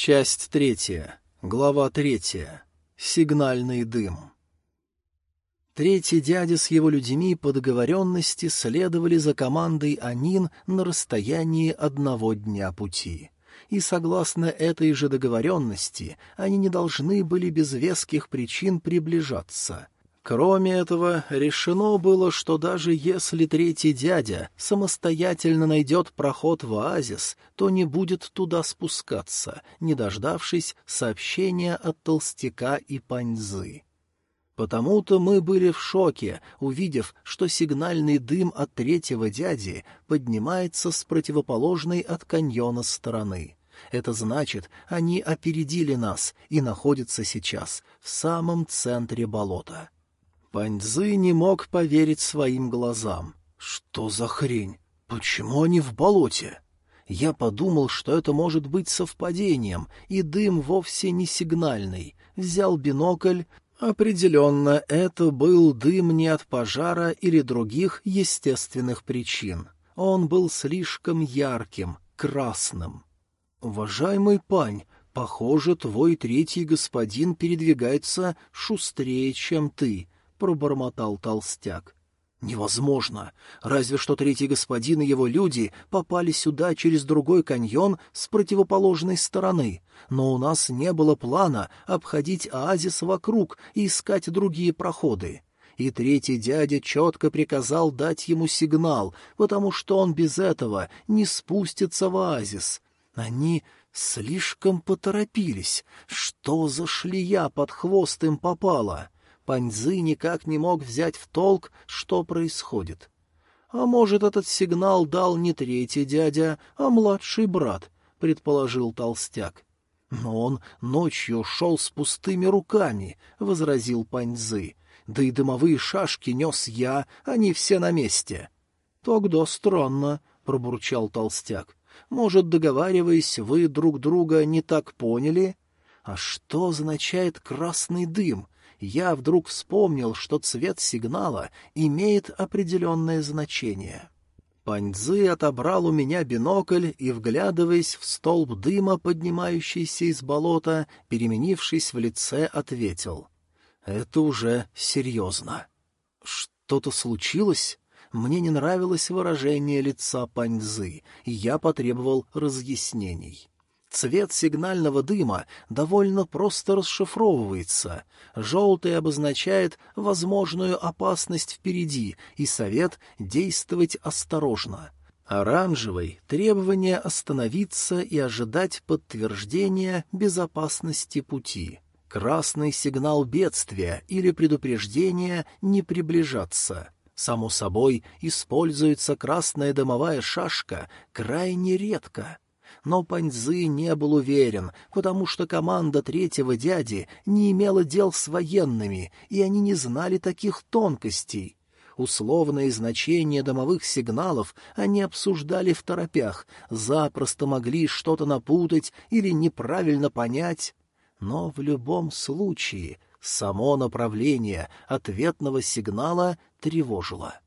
Часть третья. Глава третья. Сигнальный дым. Третий дядя с его людьми по договоренности следовали за командой Анин на расстоянии одного дня пути. И согласно этой же договоренности, они не должны были без веских причин приближаться — Кроме этого, решено было, что даже если третий дядя самостоятельно найдет проход в оазис, то не будет туда спускаться, не дождавшись сообщения от толстяка и паньзы. Потому-то мы были в шоке, увидев, что сигнальный дым от третьего дяди поднимается с противоположной от каньона стороны. Это значит, они опередили нас и находятся сейчас в самом центре болота. Паньзы не мог поверить своим глазам. Что за хрень? Почему они в болоте? Я подумал, что это может быть совпадением, и дым вовсе не сигнальный. Взял бинокль. Определенно, это был дым не от пожара или других естественных причин. Он был слишком ярким, красным. «Уважаемый пань, похоже, твой третий господин передвигается шустрее, чем ты», — пробормотал толстяк. «Невозможно! Разве что третий господин и его люди попали сюда через другой каньон с противоположной стороны, но у нас не было плана обходить оазис вокруг и искать другие проходы. И третий дядя четко приказал дать ему сигнал, потому что он без этого не спустится в оазис. Они слишком поторопились. Что за шлея под хвост им попала?» Паньзы никак не мог взять в толк, что происходит. «А может, этот сигнал дал не третий дядя, а младший брат», — предположил толстяк. «Но он ночью шел с пустыми руками», — возразил Паньзы. «Да и дымовые шашки нес я, они все на месте». «Тогда странно», — пробурчал толстяк. «Может, договариваясь, вы друг друга не так поняли?» «А что означает красный дым?» Я вдруг вспомнил, что цвет сигнала имеет определенное значение. Паньцзы отобрал у меня бинокль и, вглядываясь в столб дыма, поднимающийся из болота, переменившись в лице, ответил. «Это уже серьезно». «Что-то случилось?» Мне не нравилось выражение лица Паньзы, и я потребовал разъяснений. Цвет сигнального дыма довольно просто расшифровывается. Желтый обозначает возможную опасность впереди и совет действовать осторожно. Оранжевый — требование остановиться и ожидать подтверждения безопасности пути. Красный — сигнал бедствия или предупреждения не приближаться. Само собой, используется красная дымовая шашка крайне редко — но Паньзы не был уверен, потому что команда третьего дяди не имела дел с военными, и они не знали таких тонкостей. Условные значения домовых сигналов они обсуждали в торопях, запросто могли что-то напутать или неправильно понять. Но в любом случае само направление ответного сигнала тревожило.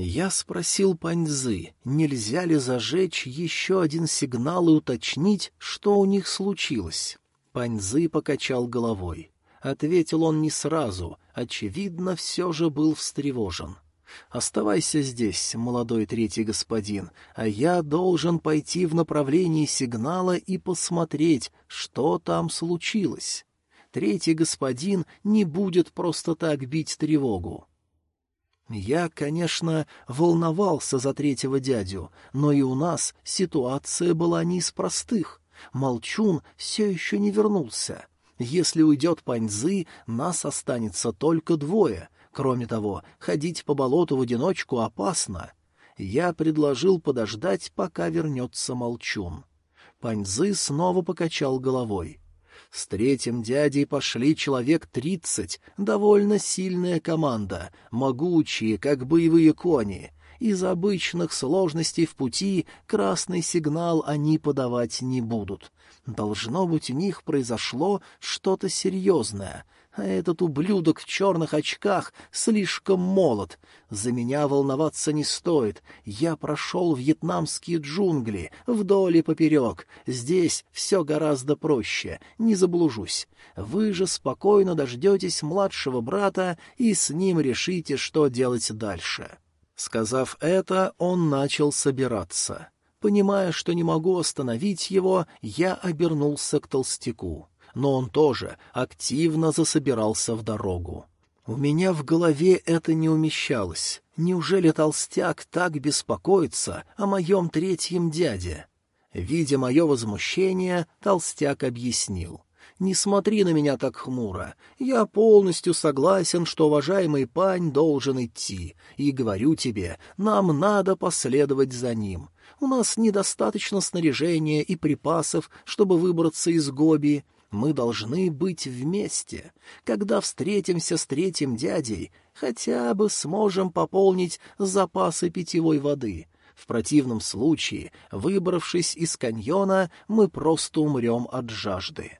Я спросил Паньзы, нельзя ли зажечь еще один сигнал и уточнить, что у них случилось. Паньзы покачал головой. Ответил он не сразу, очевидно, все же был встревожен. «Оставайся здесь, молодой третий господин, а я должен пойти в направлении сигнала и посмотреть, что там случилось. Третий господин не будет просто так бить тревогу. Я, конечно, волновался за третьего дядю, но и у нас ситуация была не из простых. Молчун все еще не вернулся. Если уйдет Паньзы, нас останется только двое. Кроме того, ходить по болоту в одиночку опасно. Я предложил подождать, пока вернется Молчун. Паньзы снова покачал головой. С третьим дядей пошли человек тридцать, довольно сильная команда, могучие, как боевые кони. Из обычных сложностей в пути красный сигнал они подавать не будут. Должно быть, у них произошло что-то серьезное — а этот ублюдок в черных очках слишком молод. За меня волноваться не стоит. Я прошел вьетнамские джунгли, вдоль и поперек. Здесь все гораздо проще, не заблужусь. Вы же спокойно дождетесь младшего брата и с ним решите, что делать дальше». Сказав это, он начал собираться. Понимая, что не могу остановить его, я обернулся к толстяку но он тоже активно засобирался в дорогу. У меня в голове это не умещалось. Неужели толстяк так беспокоится о моем третьем дяде? Видя мое возмущение, толстяк объяснил. «Не смотри на меня так хмуро. Я полностью согласен, что уважаемый пань должен идти. И говорю тебе, нам надо последовать за ним. У нас недостаточно снаряжения и припасов, чтобы выбраться из Гоби мы должны быть вместе. Когда встретимся с третьим дядей, хотя бы сможем пополнить запасы питьевой воды. В противном случае, выбравшись из каньона, мы просто умрем от жажды.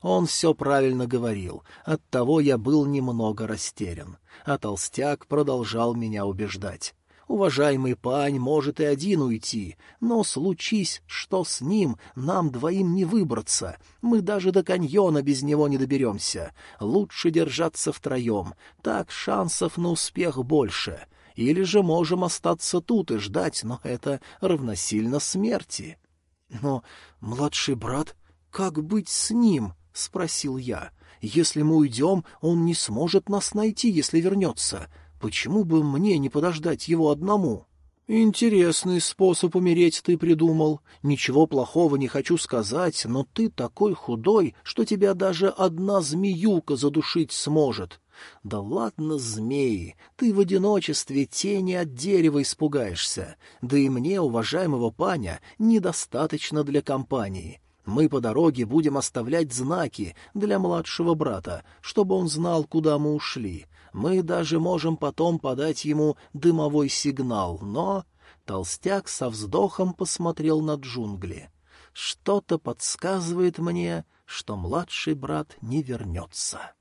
Он все правильно говорил, оттого я был немного растерян, а толстяк продолжал меня убеждать. Уважаемый пань может и один уйти, но случись, что с ним, нам двоим не выбраться. Мы даже до каньона без него не доберемся. Лучше держаться втроем, так шансов на успех больше. Или же можем остаться тут и ждать, но это равносильно смерти. — Но, младший брат, как быть с ним? — спросил я. — Если мы уйдем, он не сможет нас найти, если вернется. Почему бы мне не подождать его одному? Интересный способ умереть ты придумал. Ничего плохого не хочу сказать, но ты такой худой, что тебя даже одна змеюка задушить сможет. Да ладно, змеи, ты в одиночестве тени от дерева испугаешься. Да и мне, уважаемого паня, недостаточно для компании. Мы по дороге будем оставлять знаки для младшего брата, чтобы он знал, куда мы ушли. Мы даже можем потом подать ему дымовой сигнал, но...» Толстяк со вздохом посмотрел на джунгли. «Что-то подсказывает мне, что младший брат не вернется».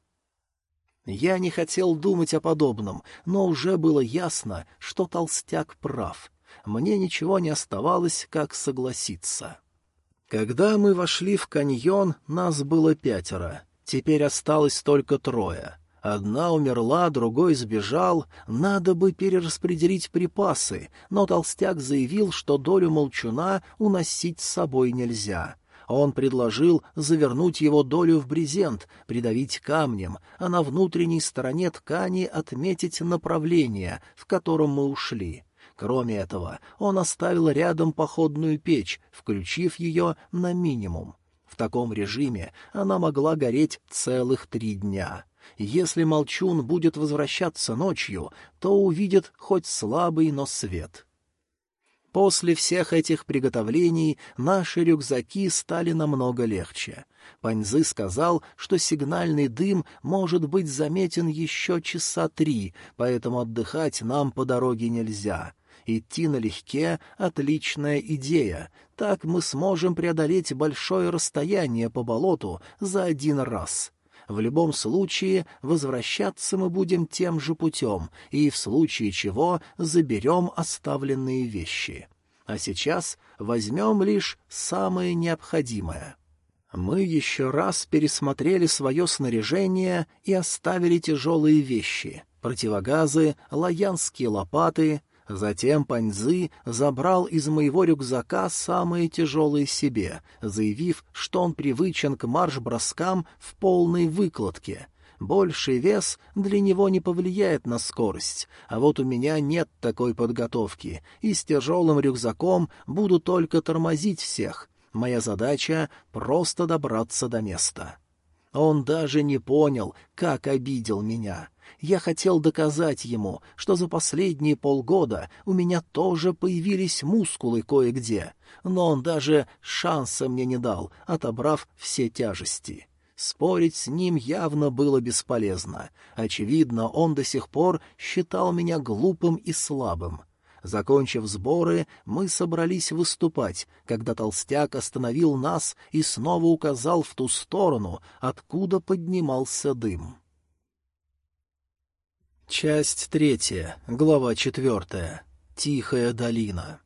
Я не хотел думать о подобном, но уже было ясно, что толстяк прав. Мне ничего не оставалось, как согласиться. Когда мы вошли в каньон, нас было пятеро. Теперь осталось только трое. Одна умерла, другой сбежал, надо бы перераспределить припасы, но толстяк заявил, что долю молчуна уносить с собой нельзя. Он предложил завернуть его долю в брезент, придавить камнем, а на внутренней стороне ткани отметить направление, в котором мы ушли. Кроме этого, он оставил рядом походную печь, включив ее на минимум. В таком режиме она могла гореть целых три дня. Если молчун будет возвращаться ночью, то увидит хоть слабый, но свет. После всех этих приготовлений наши рюкзаки стали намного легче. Паньзы сказал, что сигнальный дым может быть заметен еще часа три, поэтому отдыхать нам по дороге нельзя. Идти налегке — отличная идея. Так мы сможем преодолеть большое расстояние по болоту за один раз. В любом случае, возвращаться мы будем тем же путем, и в случае чего заберем оставленные вещи. А сейчас возьмем лишь самое необходимое. Мы еще раз пересмотрели свое снаряжение и оставили тяжелые вещи — противогазы, лаянские лопаты — Затем Паньзы забрал из моего рюкзака самые тяжелые себе, заявив, что он привычен к марш-броскам в полной выкладке. Больший вес для него не повлияет на скорость, а вот у меня нет такой подготовки, и с тяжелым рюкзаком буду только тормозить всех. Моя задача — просто добраться до места. Он даже не понял, как обидел меня. Я хотел доказать ему, что за последние полгода у меня тоже появились мускулы кое-где, но он даже шанса мне не дал, отобрав все тяжести. Спорить с ним явно было бесполезно. Очевидно, он до сих пор считал меня глупым и слабым. Закончив сборы, мы собрались выступать, когда толстяк остановил нас и снова указал в ту сторону, откуда поднимался дым. Часть третья, глава четвертая. Тихая долина.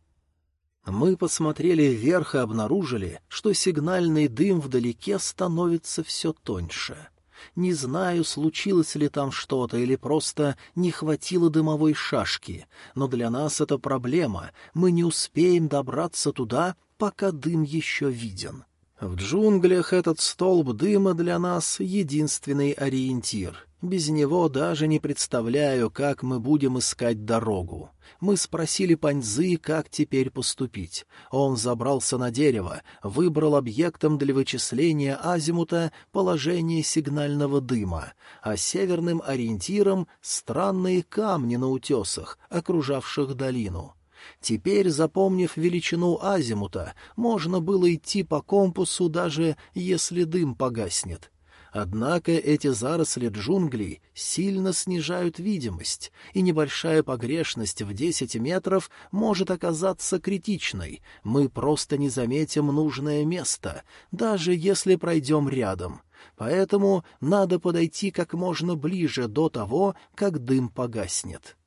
Мы посмотрели вверх и обнаружили, что сигнальный дым вдалеке становится все тоньше. Не знаю, случилось ли там что-то или просто не хватило дымовой шашки, но для нас это проблема, мы не успеем добраться туда, пока дым еще виден. В джунглях этот столб дыма для нас — единственный ориентир. Без него даже не представляю, как мы будем искать дорогу. Мы спросили Паньзы, как теперь поступить. Он забрался на дерево, выбрал объектом для вычисления азимута положение сигнального дыма, а северным ориентиром — странные камни на утесах, окружавших долину. Теперь, запомнив величину азимута, можно было идти по компасу, даже если дым погаснет. Однако эти заросли джунглей сильно снижают видимость, и небольшая погрешность в десять метров может оказаться критичной. Мы просто не заметим нужное место, даже если пройдем рядом. Поэтому надо подойти как можно ближе до того, как дым погаснет.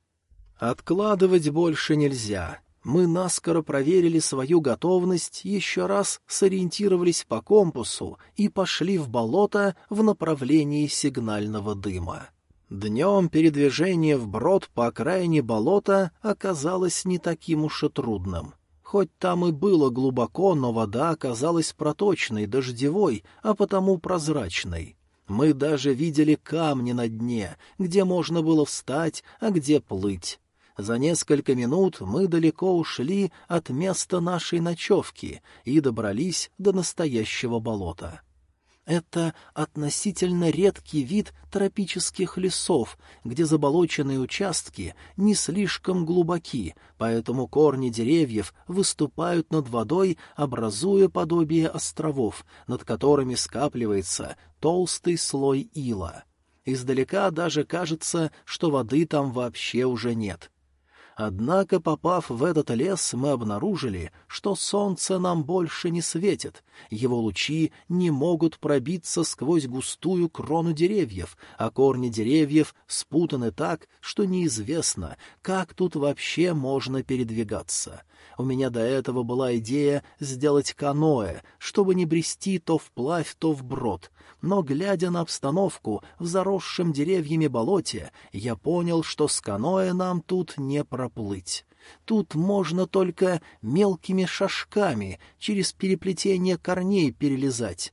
Откладывать больше нельзя. Мы наскоро проверили свою готовность, еще раз сориентировались по компасу и пошли в болото в направлении сигнального дыма. Днем передвижение вброд по окраине болота оказалось не таким уж и трудным. Хоть там и было глубоко, но вода оказалась проточной, дождевой, а потому прозрачной. Мы даже видели камни на дне, где можно было встать, а где плыть. За несколько минут мы далеко ушли от места нашей ночевки и добрались до настоящего болота. Это относительно редкий вид тропических лесов, где заболоченные участки не слишком глубоки, поэтому корни деревьев выступают над водой, образуя подобие островов, над которыми скапливается толстый слой ила. Издалека даже кажется, что воды там вообще уже нет. Однако, попав в этот лес, мы обнаружили, что солнце нам больше не светит, его лучи не могут пробиться сквозь густую крону деревьев, а корни деревьев спутаны так, что неизвестно, как тут вообще можно передвигаться. У меня до этого была идея сделать каноэ, чтобы не брести то вплавь, то вброд, но, глядя на обстановку в заросшем деревьями болоте, я понял, что с каноэ нам тут не проплыть. Тут можно только мелкими шажками через переплетение корней перелезать.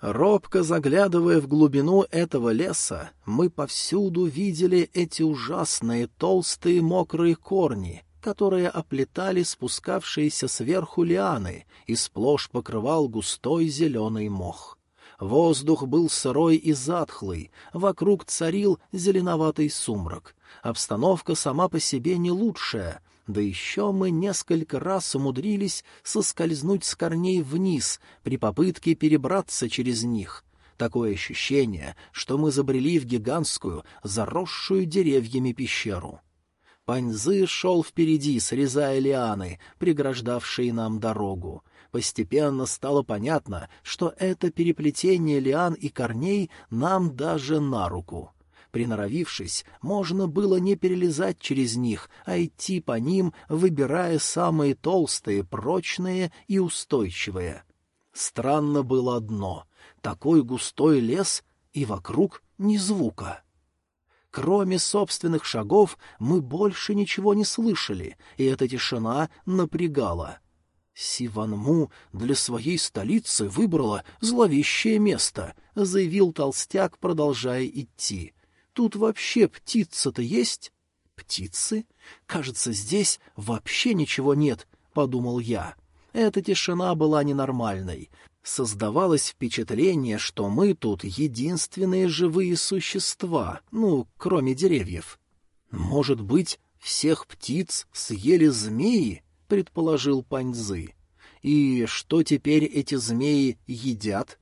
Робко заглядывая в глубину этого леса, мы повсюду видели эти ужасные толстые мокрые корни, которые оплетали спускавшиеся сверху лианы, и сплошь покрывал густой зеленый мох. Воздух был сырой и затхлый, вокруг царил зеленоватый сумрак. Обстановка сама по себе не лучшая, да еще мы несколько раз умудрились соскользнуть с корней вниз при попытке перебраться через них. Такое ощущение, что мы забрели в гигантскую, заросшую деревьями пещеру. Паньзы шел впереди, срезая лианы, преграждавшие нам дорогу. Постепенно стало понятно, что это переплетение лиан и корней нам даже на руку. Приноровившись, можно было не перелезать через них, а идти по ним, выбирая самые толстые, прочные и устойчивые. Странно было одно — такой густой лес и вокруг ни звука. Кроме собственных шагов мы больше ничего не слышали, и эта тишина напрягала — Сиванму для своей столицы выбрала зловещее место, — заявил толстяк, продолжая идти. — Тут вообще птица-то есть? — Птицы? Кажется, здесь вообще ничего нет, — подумал я. Эта тишина была ненормальной. Создавалось впечатление, что мы тут единственные живые существа, ну, кроме деревьев. Может быть, всех птиц съели змеи? — предположил Паньзы. «И что теперь эти змеи едят?»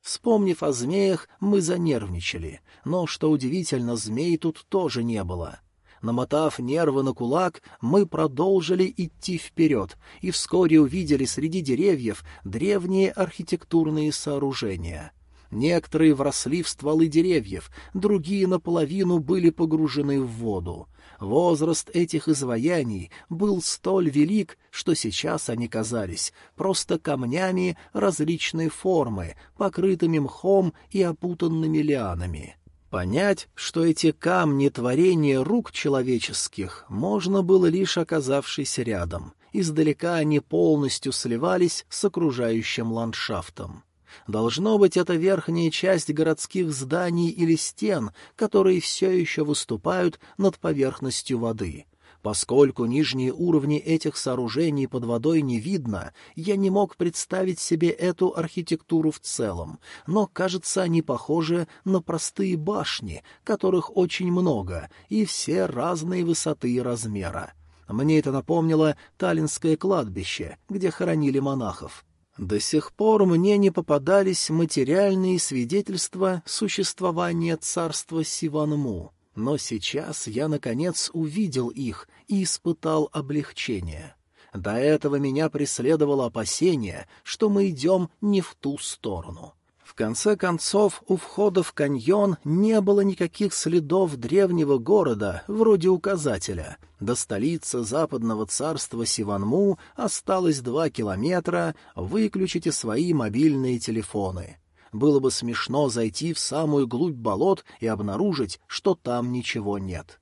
Вспомнив о змеях, мы занервничали, но, что удивительно, змей тут тоже не было. Намотав нервы на кулак, мы продолжили идти вперед и вскоре увидели среди деревьев древние архитектурные сооружения. Некоторые вросли в стволы деревьев, другие наполовину были погружены в воду. Возраст этих изваяний был столь велик, что сейчас они казались просто камнями различной формы, покрытыми мхом и опутанными лианами. Понять, что эти камни — творения рук человеческих, можно было лишь оказавшись рядом. Издалека они полностью сливались с окружающим ландшафтом. Должно быть, это верхняя часть городских зданий или стен, которые все еще выступают над поверхностью воды. Поскольку нижние уровни этих сооружений под водой не видно, я не мог представить себе эту архитектуру в целом, но, кажется, они похожи на простые башни, которых очень много, и все разной высоты и размера. Мне это напомнило Таллинское кладбище, где хоронили монахов. До сих пор мне не попадались материальные свидетельства существования царства Сиванму, но сейчас я, наконец, увидел их и испытал облегчение. До этого меня преследовало опасение, что мы идем не в ту сторону. В конце концов, у входа в каньон не было никаких следов древнего города, вроде указателя. До столицы западного царства Сиванму осталось два километра, выключите свои мобильные телефоны. Было бы смешно зайти в самую глубь болот и обнаружить, что там ничего нет.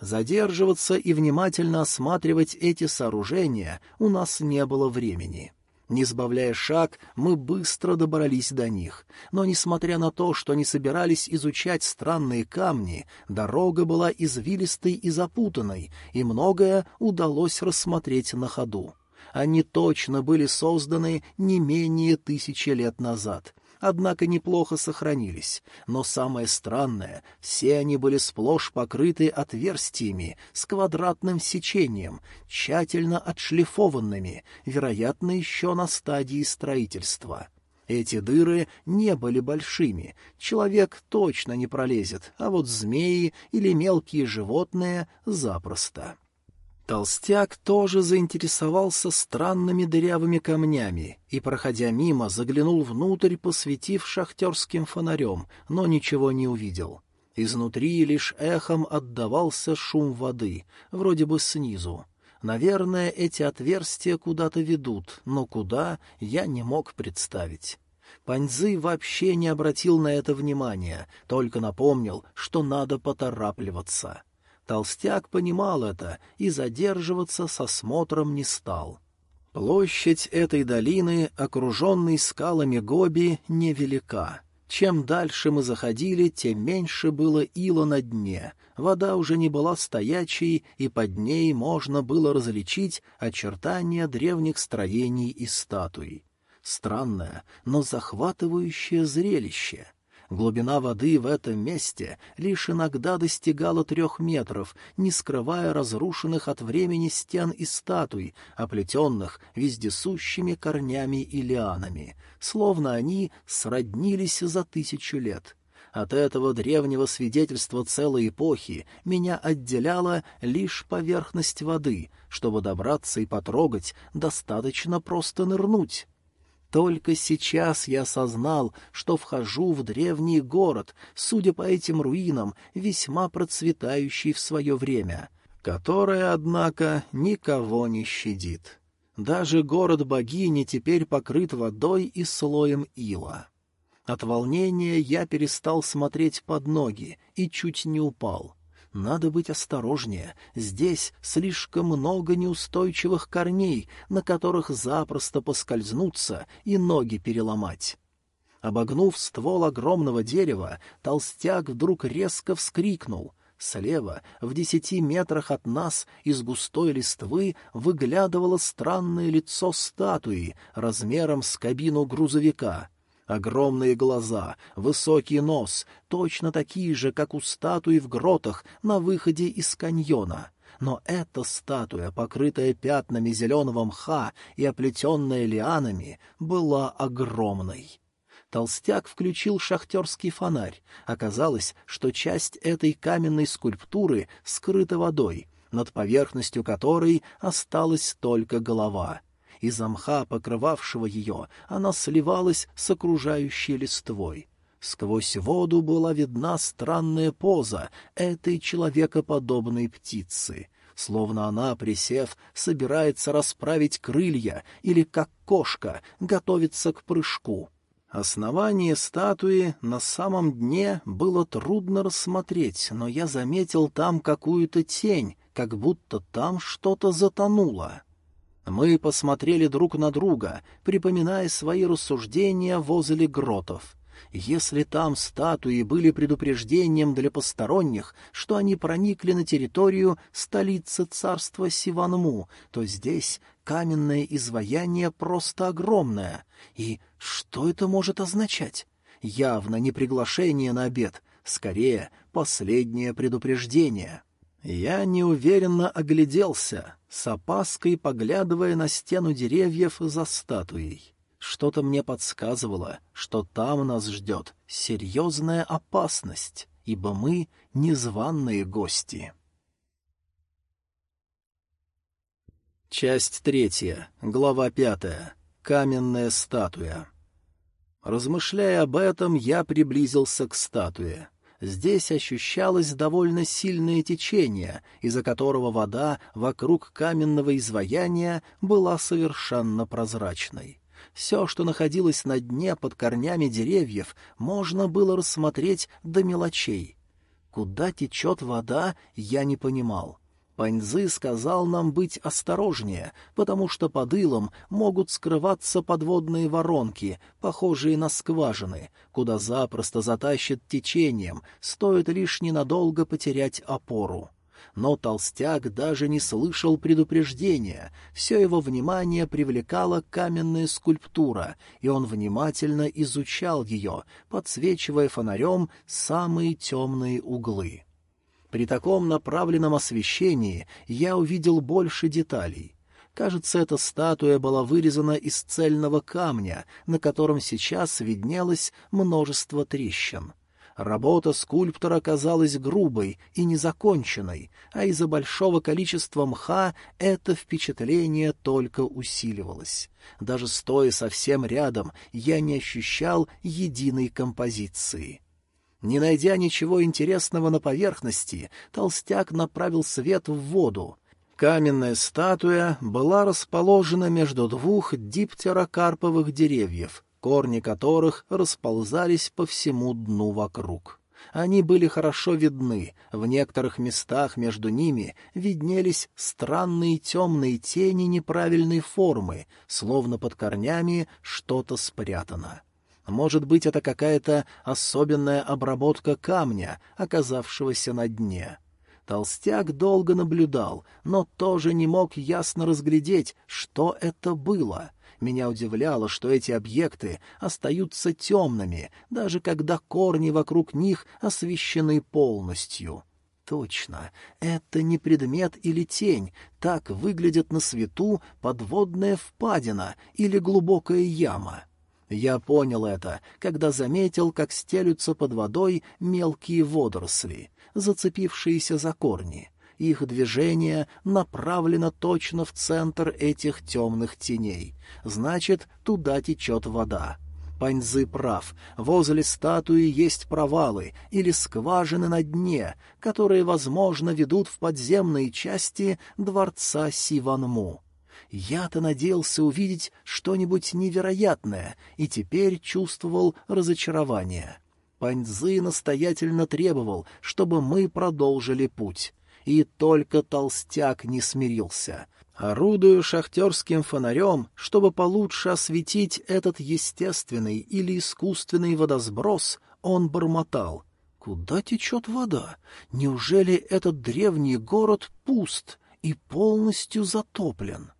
Задерживаться и внимательно осматривать эти сооружения у нас не было времени. Не сбавляя шаг, мы быстро добрались до них. Но, несмотря на то, что не собирались изучать странные камни, дорога была извилистой и запутанной, и многое удалось рассмотреть на ходу. Они точно были созданы не менее тысячи лет назад — однако неплохо сохранились. Но самое странное, все они были сплошь покрыты отверстиями с квадратным сечением, тщательно отшлифованными, вероятно, еще на стадии строительства. Эти дыры не были большими, человек точно не пролезет, а вот змеи или мелкие животные — запросто. Толстяк тоже заинтересовался странными дырявыми камнями и, проходя мимо, заглянул внутрь, посветив шахтерским фонарем, но ничего не увидел. Изнутри лишь эхом отдавался шум воды, вроде бы снизу. Наверное, эти отверстия куда-то ведут, но куда — я не мог представить. Паньзы вообще не обратил на это внимания, только напомнил, что надо поторапливаться. Толстяк понимал это и задерживаться со смотром не стал. Площадь этой долины, окруженной скалами Гоби, невелика. Чем дальше мы заходили, тем меньше было ила на дне. Вода уже не была стоячей, и под ней можно было различить очертания древних строений и статуй. Странное, но захватывающее зрелище — Глубина воды в этом месте лишь иногда достигала трех метров, не скрывая разрушенных от времени стен и статуй, оплетенных вездесущими корнями и лианами, словно они сроднились за тысячу лет. От этого древнего свидетельства целой эпохи меня отделяла лишь поверхность воды. Чтобы добраться и потрогать, достаточно просто нырнуть. Только сейчас я осознал, что вхожу в древний город, судя по этим руинам, весьма процветающий в свое время, которое, однако, никого не щадит. Даже город богини теперь покрыт водой и слоем ила. От волнения я перестал смотреть под ноги и чуть не упал. Надо быть осторожнее. Здесь слишком много неустойчивых корней, на которых запросто поскользнуться и ноги переломать. Обогнув ствол огромного дерева, толстяк вдруг резко вскрикнул. Слева, в десяти метрах от нас, из густой листвы выглядывало странное лицо статуи размером с кабину грузовика — Огромные глаза, высокий нос, точно такие же, как у статуи в гротах на выходе из каньона. Но эта статуя, покрытая пятнами зеленого мха и оплетенная лианами, была огромной. Толстяк включил шахтерский фонарь. Оказалось, что часть этой каменной скульптуры скрыта водой, над поверхностью которой осталась только голова. Из мха, покрывавшего ее, она сливалась с окружающей листвой. Сквозь воду была видна странная поза этой человекоподобной птицы — словно она, присев, собирается расправить крылья или, как кошка, готовится к прыжку. Основание статуи на самом дне было трудно рассмотреть, но я заметил там какую-то тень, как будто там что-то затонуло. Мы посмотрели друг на друга, припоминая свои рассуждения возле гротов. Если там статуи были предупреждением для посторонних, что они проникли на территорию столицы царства Сиванму, то здесь каменное изваяние просто огромное. И что это может означать? Явно не приглашение на обед, скорее последнее предупреждение. Я неуверенно огляделся, с опаской поглядывая на стену деревьев за статуей. Что-то мне подсказывало, что там нас ждет серьезная опасность, ибо мы — незваные гости. Часть третья, глава пятая. Каменная статуя. Размышляя об этом, я приблизился к статуе. Здесь ощущалось довольно сильное течение, из-за которого вода вокруг каменного изваяния была совершенно прозрачной. Все, что находилось на дне под корнями деревьев, можно было рассмотреть до мелочей. Куда течет вода, я не понимал. Паньзы сказал нам быть осторожнее, потому что под илом могут скрываться подводные воронки, похожие на скважины, куда запросто затащит течением, стоит лишь ненадолго потерять опору но толстяк даже не слышал предупреждения, все его внимание привлекала каменная скульптура, и он внимательно изучал ее, подсвечивая фонарем самые темные углы. При таком направленном освещении я увидел больше деталей. Кажется, эта статуя была вырезана из цельного камня, на котором сейчас виднелось множество трещин. Работа скульптора казалась грубой и незаконченной, а из-за большого количества мха это впечатление только усиливалось. Даже стоя совсем рядом, я не ощущал единой композиции. Не найдя ничего интересного на поверхности, толстяк направил свет в воду. Каменная статуя была расположена между двух диптерокарповых деревьев, корни которых расползались по всему дну вокруг. Они были хорошо видны, в некоторых местах между ними виднелись странные темные тени неправильной формы, словно под корнями что-то спрятано. Может быть, это какая-то особенная обработка камня, оказавшегося на дне. Толстяк долго наблюдал, но тоже не мог ясно разглядеть, что это было — меня удивляло, что эти объекты остаются темными, даже когда корни вокруг них освещены полностью. Точно, это не предмет или тень, так выглядит на свету подводная впадина или глубокая яма. Я понял это, когда заметил, как стелются под водой мелкие водоросли, зацепившиеся за корни. Их движение направлено точно в центр этих темных теней. Значит, туда течет вода. Паньзы прав. Возле статуи есть провалы или скважины на дне, которые, возможно, ведут в подземные части дворца Сиванму. Я-то надеялся увидеть что-нибудь невероятное и теперь чувствовал разочарование. Паньзы настоятельно требовал, чтобы мы продолжили путь и только толстяк не смирился. Орудуя шахтерским фонарем, чтобы получше осветить этот естественный или искусственный водосброс, он бормотал. «Куда течет вода? Неужели этот древний город пуст и полностью затоплен?»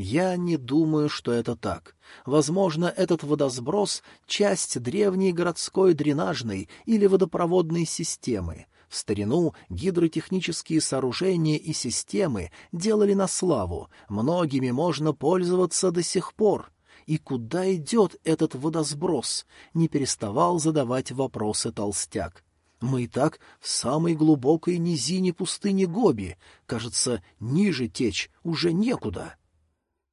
Я не думаю, что это так. Возможно, этот водосброс — часть древней городской дренажной или водопроводной системы. В старину гидротехнические сооружения и системы делали на славу, многими можно пользоваться до сих пор. И куда идет этот водосброс? Не переставал задавать вопросы толстяк. Мы и так в самой глубокой низине пустыни Гоби. Кажется, ниже течь уже некуда.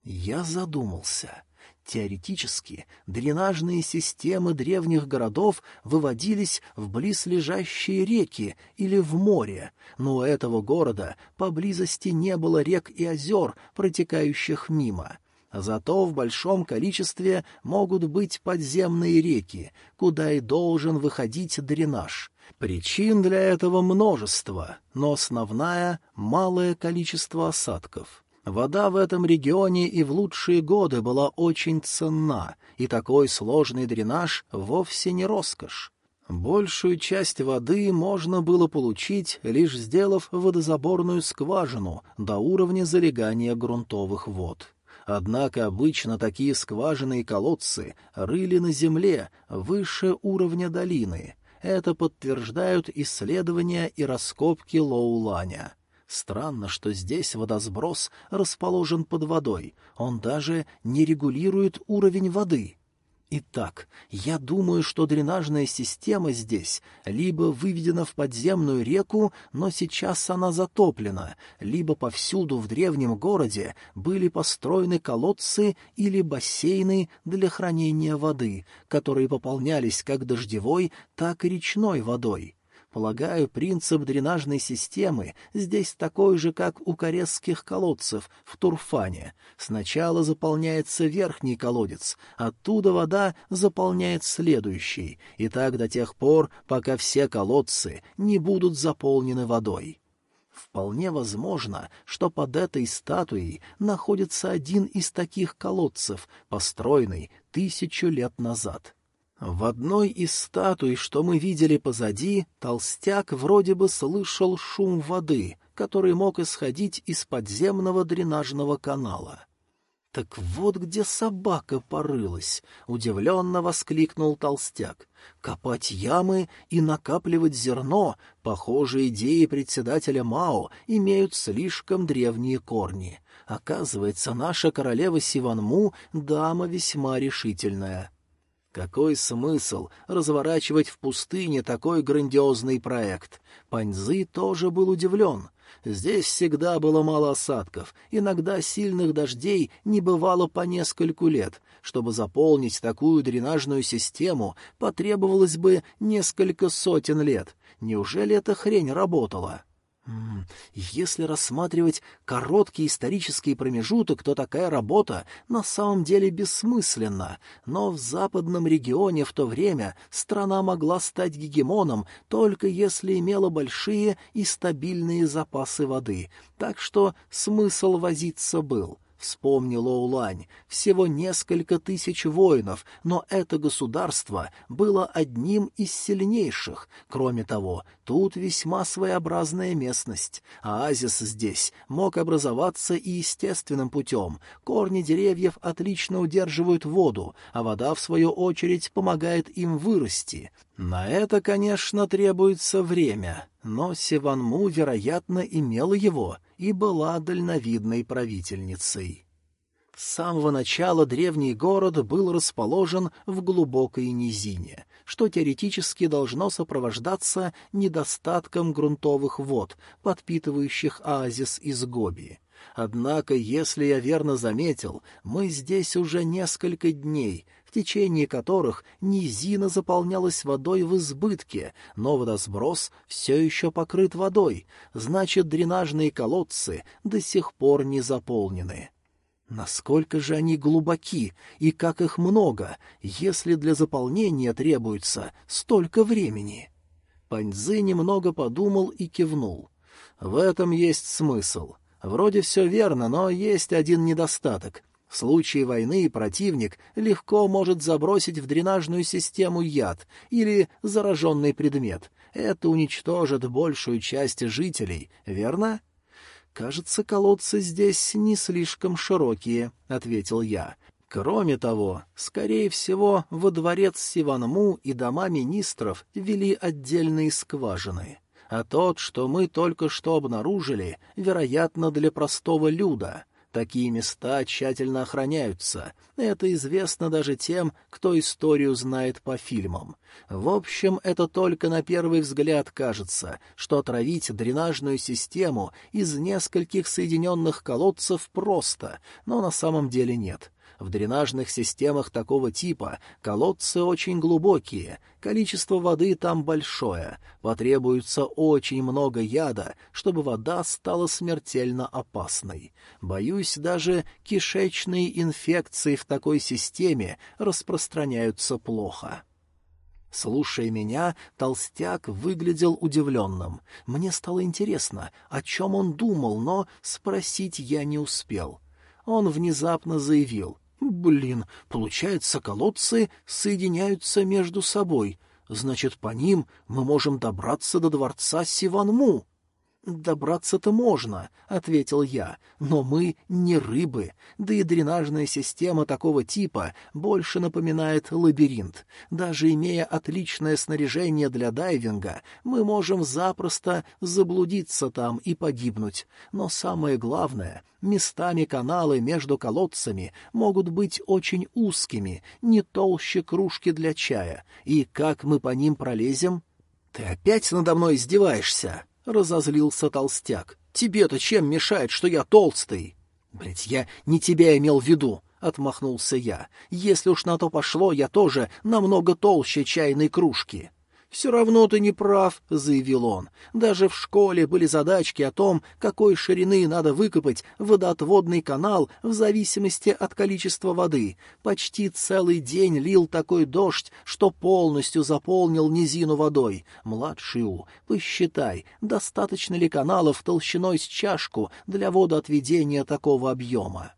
Я задумался. Теоретически, дренажные системы древних городов выводились в близлежащие реки или в море, но у этого города поблизости не было рек и озер, протекающих мимо. Зато в большом количестве могут быть подземные реки, куда и должен выходить дренаж. Причин для этого множество, но основная — малое количество осадков. Вода в этом регионе и в лучшие годы была очень ценна, и такой сложный дренаж вовсе не роскошь. Большую часть воды можно было получить, лишь сделав водозаборную скважину до уровня залегания грунтовых вод. Однако обычно такие скважины и колодцы рыли на земле, выше уровня долины. Это подтверждают исследования и раскопки Лоуланя. Странно, что здесь водосброс расположен под водой, он даже не регулирует уровень воды. Итак, я думаю, что дренажная система здесь либо выведена в подземную реку, но сейчас она затоплена, либо повсюду в древнем городе были построены колодцы или бассейны для хранения воды, которые пополнялись как дождевой, так и речной водой. Полагаю, принцип дренажной системы здесь такой же, как у корейских колодцев в Турфане. Сначала заполняется верхний колодец, оттуда вода заполняет следующий, и так до тех пор, пока все колодцы не будут заполнены водой. Вполне возможно, что под этой статуей находится один из таких колодцев, построенный тысячу лет назад. В одной из статуй, что мы видели позади, толстяк вроде бы слышал шум воды, который мог исходить из подземного дренажного канала. «Так вот где собака порылась!» — удивленно воскликнул толстяк. «Копать ямы и накапливать зерно, похоже, идеи председателя Мао имеют слишком древние корни. Оказывается, наша королева Сиванму — дама весьма решительная». Какой смысл разворачивать в пустыне такой грандиозный проект? Паньзы тоже был удивлен. Здесь всегда было мало осадков, иногда сильных дождей не бывало по нескольку лет. Чтобы заполнить такую дренажную систему, потребовалось бы несколько сотен лет. Неужели эта хрень работала? Если рассматривать короткий исторический промежуток, то такая работа на самом деле бессмысленна, но в западном регионе в то время страна могла стать гегемоном только если имела большие и стабильные запасы воды, так что смысл возиться был. Вспомнил Оулань, всего несколько тысяч воинов, но это государство было одним из сильнейших. Кроме того, тут весьма своеобразная местность. Оазис здесь мог образоваться и естественным путем. Корни деревьев отлично удерживают воду, а вода, в свою очередь, помогает им вырасти. На это, конечно, требуется время, но Севанму, вероятно, имела его и была дальновидной правительницей. С самого начала древний город был расположен в глубокой низине, что теоретически должно сопровождаться недостатком грунтовых вод, подпитывающих оазис из Гоби. Однако, если я верно заметил, мы здесь уже несколько дней, течение которых низина заполнялась водой в избытке, но водосброс все еще покрыт водой, значит, дренажные колодцы до сих пор не заполнены. Насколько же они глубоки и как их много, если для заполнения требуется столько времени? Паньзы немного подумал и кивнул. В этом есть смысл. Вроде все верно, но есть один недостаток. В случае войны противник легко может забросить в дренажную систему яд или зараженный предмет. Это уничтожит большую часть жителей, верно? — «Кажется, колодцы здесь не слишком широкие», — ответил я. Кроме того, скорее всего, во дворец Сиванму и дома министров вели отдельные скважины, а тот, что мы только что обнаружили, вероятно, для простого люда. Такие места тщательно охраняются. Это известно даже тем, кто историю знает по фильмам. В общем, это только на первый взгляд кажется, что отравить дренажную систему из нескольких соединенных колодцев просто, но на самом деле нет. В дренажных системах такого типа колодцы очень глубокие, количество воды там большое, потребуется очень много яда, чтобы вода стала смертельно опасной. Боюсь, даже кишечные инфекции в такой системе распространяются плохо. Слушая меня, толстяк выглядел удивленным. Мне стало интересно, о чем он думал, но спросить я не успел. Он внезапно заявил. Блин, получается, колодцы соединяются между собой. Значит, по ним мы можем добраться до дворца Сиванму. «Добраться-то можно», — ответил я, — «но мы не рыбы, да и дренажная система такого типа больше напоминает лабиринт. Даже имея отличное снаряжение для дайвинга, мы можем запросто заблудиться там и погибнуть. Но самое главное, местами каналы между колодцами могут быть очень узкими, не толще кружки для чая, и как мы по ним пролезем?» «Ты опять надо мной издеваешься?» — разозлился толстяк. «Тебе-то чем мешает, что я толстый?» «Блядь, я не тебя имел в виду», — отмахнулся я. «Если уж на то пошло, я тоже намного толще чайной кружки». «Все равно ты не прав», — заявил он. «Даже в школе были задачки о том, какой ширины надо выкопать водоотводный канал в зависимости от количества воды. Почти целый день лил такой дождь, что полностью заполнил низину водой. Младший У, посчитай, достаточно ли каналов толщиной с чашку для водоотведения такого объема?»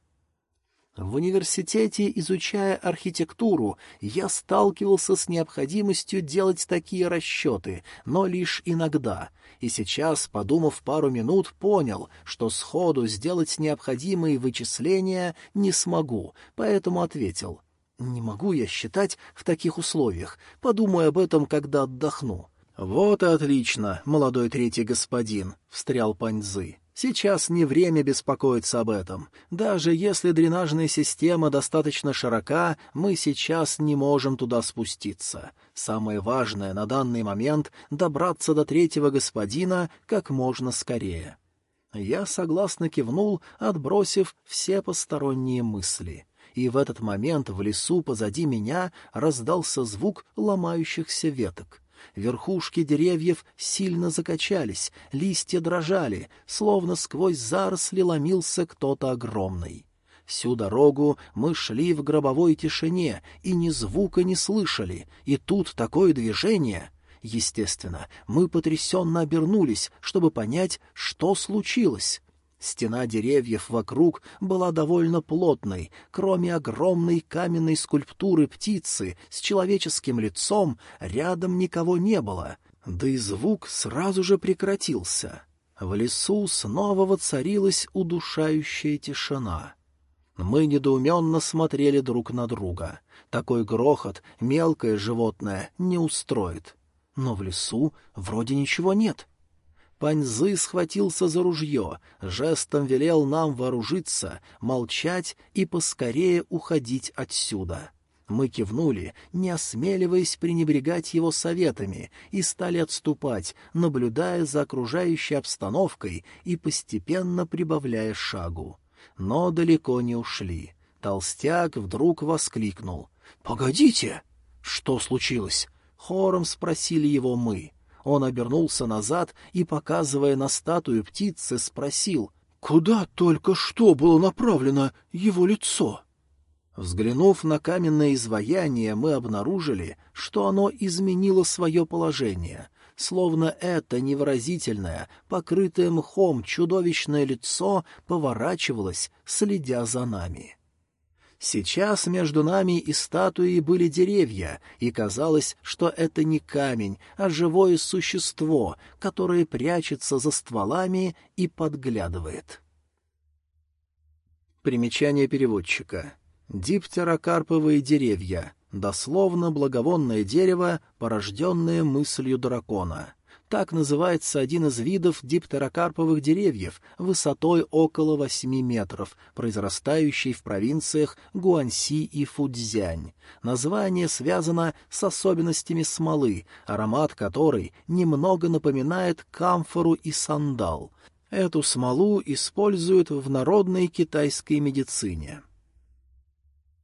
В университете, изучая архитектуру, я сталкивался с необходимостью делать такие расчеты, но лишь иногда. И сейчас, подумав пару минут, понял, что сходу сделать необходимые вычисления не смогу, поэтому ответил. «Не могу я считать в таких условиях. Подумаю об этом, когда отдохну». «Вот и отлично, молодой третий господин», — встрял Паньзы. Сейчас не время беспокоиться об этом. Даже если дренажная система достаточно широка, мы сейчас не можем туда спуститься. Самое важное на данный момент — добраться до третьего господина как можно скорее. Я согласно кивнул, отбросив все посторонние мысли. И в этот момент в лесу позади меня раздался звук ломающихся веток — Верхушки деревьев сильно закачались, листья дрожали, словно сквозь заросли ломился кто-то огромный. Всю дорогу мы шли в гробовой тишине и ни звука не слышали, и тут такое движение... Естественно, мы потрясенно обернулись, чтобы понять, что случилось. Стена деревьев вокруг была довольно плотной, кроме огромной каменной скульптуры птицы с человеческим лицом рядом никого не было, да и звук сразу же прекратился. В лесу снова воцарилась удушающая тишина. Мы недоуменно смотрели друг на друга. Такой грохот мелкое животное не устроит. Но в лесу вроде ничего нет. — Паньзы схватился за ружье, жестом велел нам вооружиться, молчать и поскорее уходить отсюда. Мы кивнули, не осмеливаясь пренебрегать его советами, и стали отступать, наблюдая за окружающей обстановкой и постепенно прибавляя шагу. Но далеко не ушли. Толстяк вдруг воскликнул. «Погодите!» «Что случилось?» — хором спросили его мы. Он обернулся назад и, показывая на статую птицы, спросил, «Куда только что было направлено его лицо?» Взглянув на каменное изваяние, мы обнаружили, что оно изменило свое положение, словно это невыразительное, покрытое мхом чудовищное лицо поворачивалось, следя за нами. Сейчас между нами и статуей были деревья, и казалось, что это не камень, а живое существо, которое прячется за стволами и подглядывает. Примечание переводчика. Диптерокарповые деревья. Дословно благовонное дерево, порожденное мыслью дракона. Так называется один из видов диптерокарповых деревьев высотой около 8 метров, произрастающий в провинциях Гуанси и Фудзянь. Название связано с особенностями смолы, аромат которой немного напоминает камфору и сандал. Эту смолу используют в народной китайской медицине.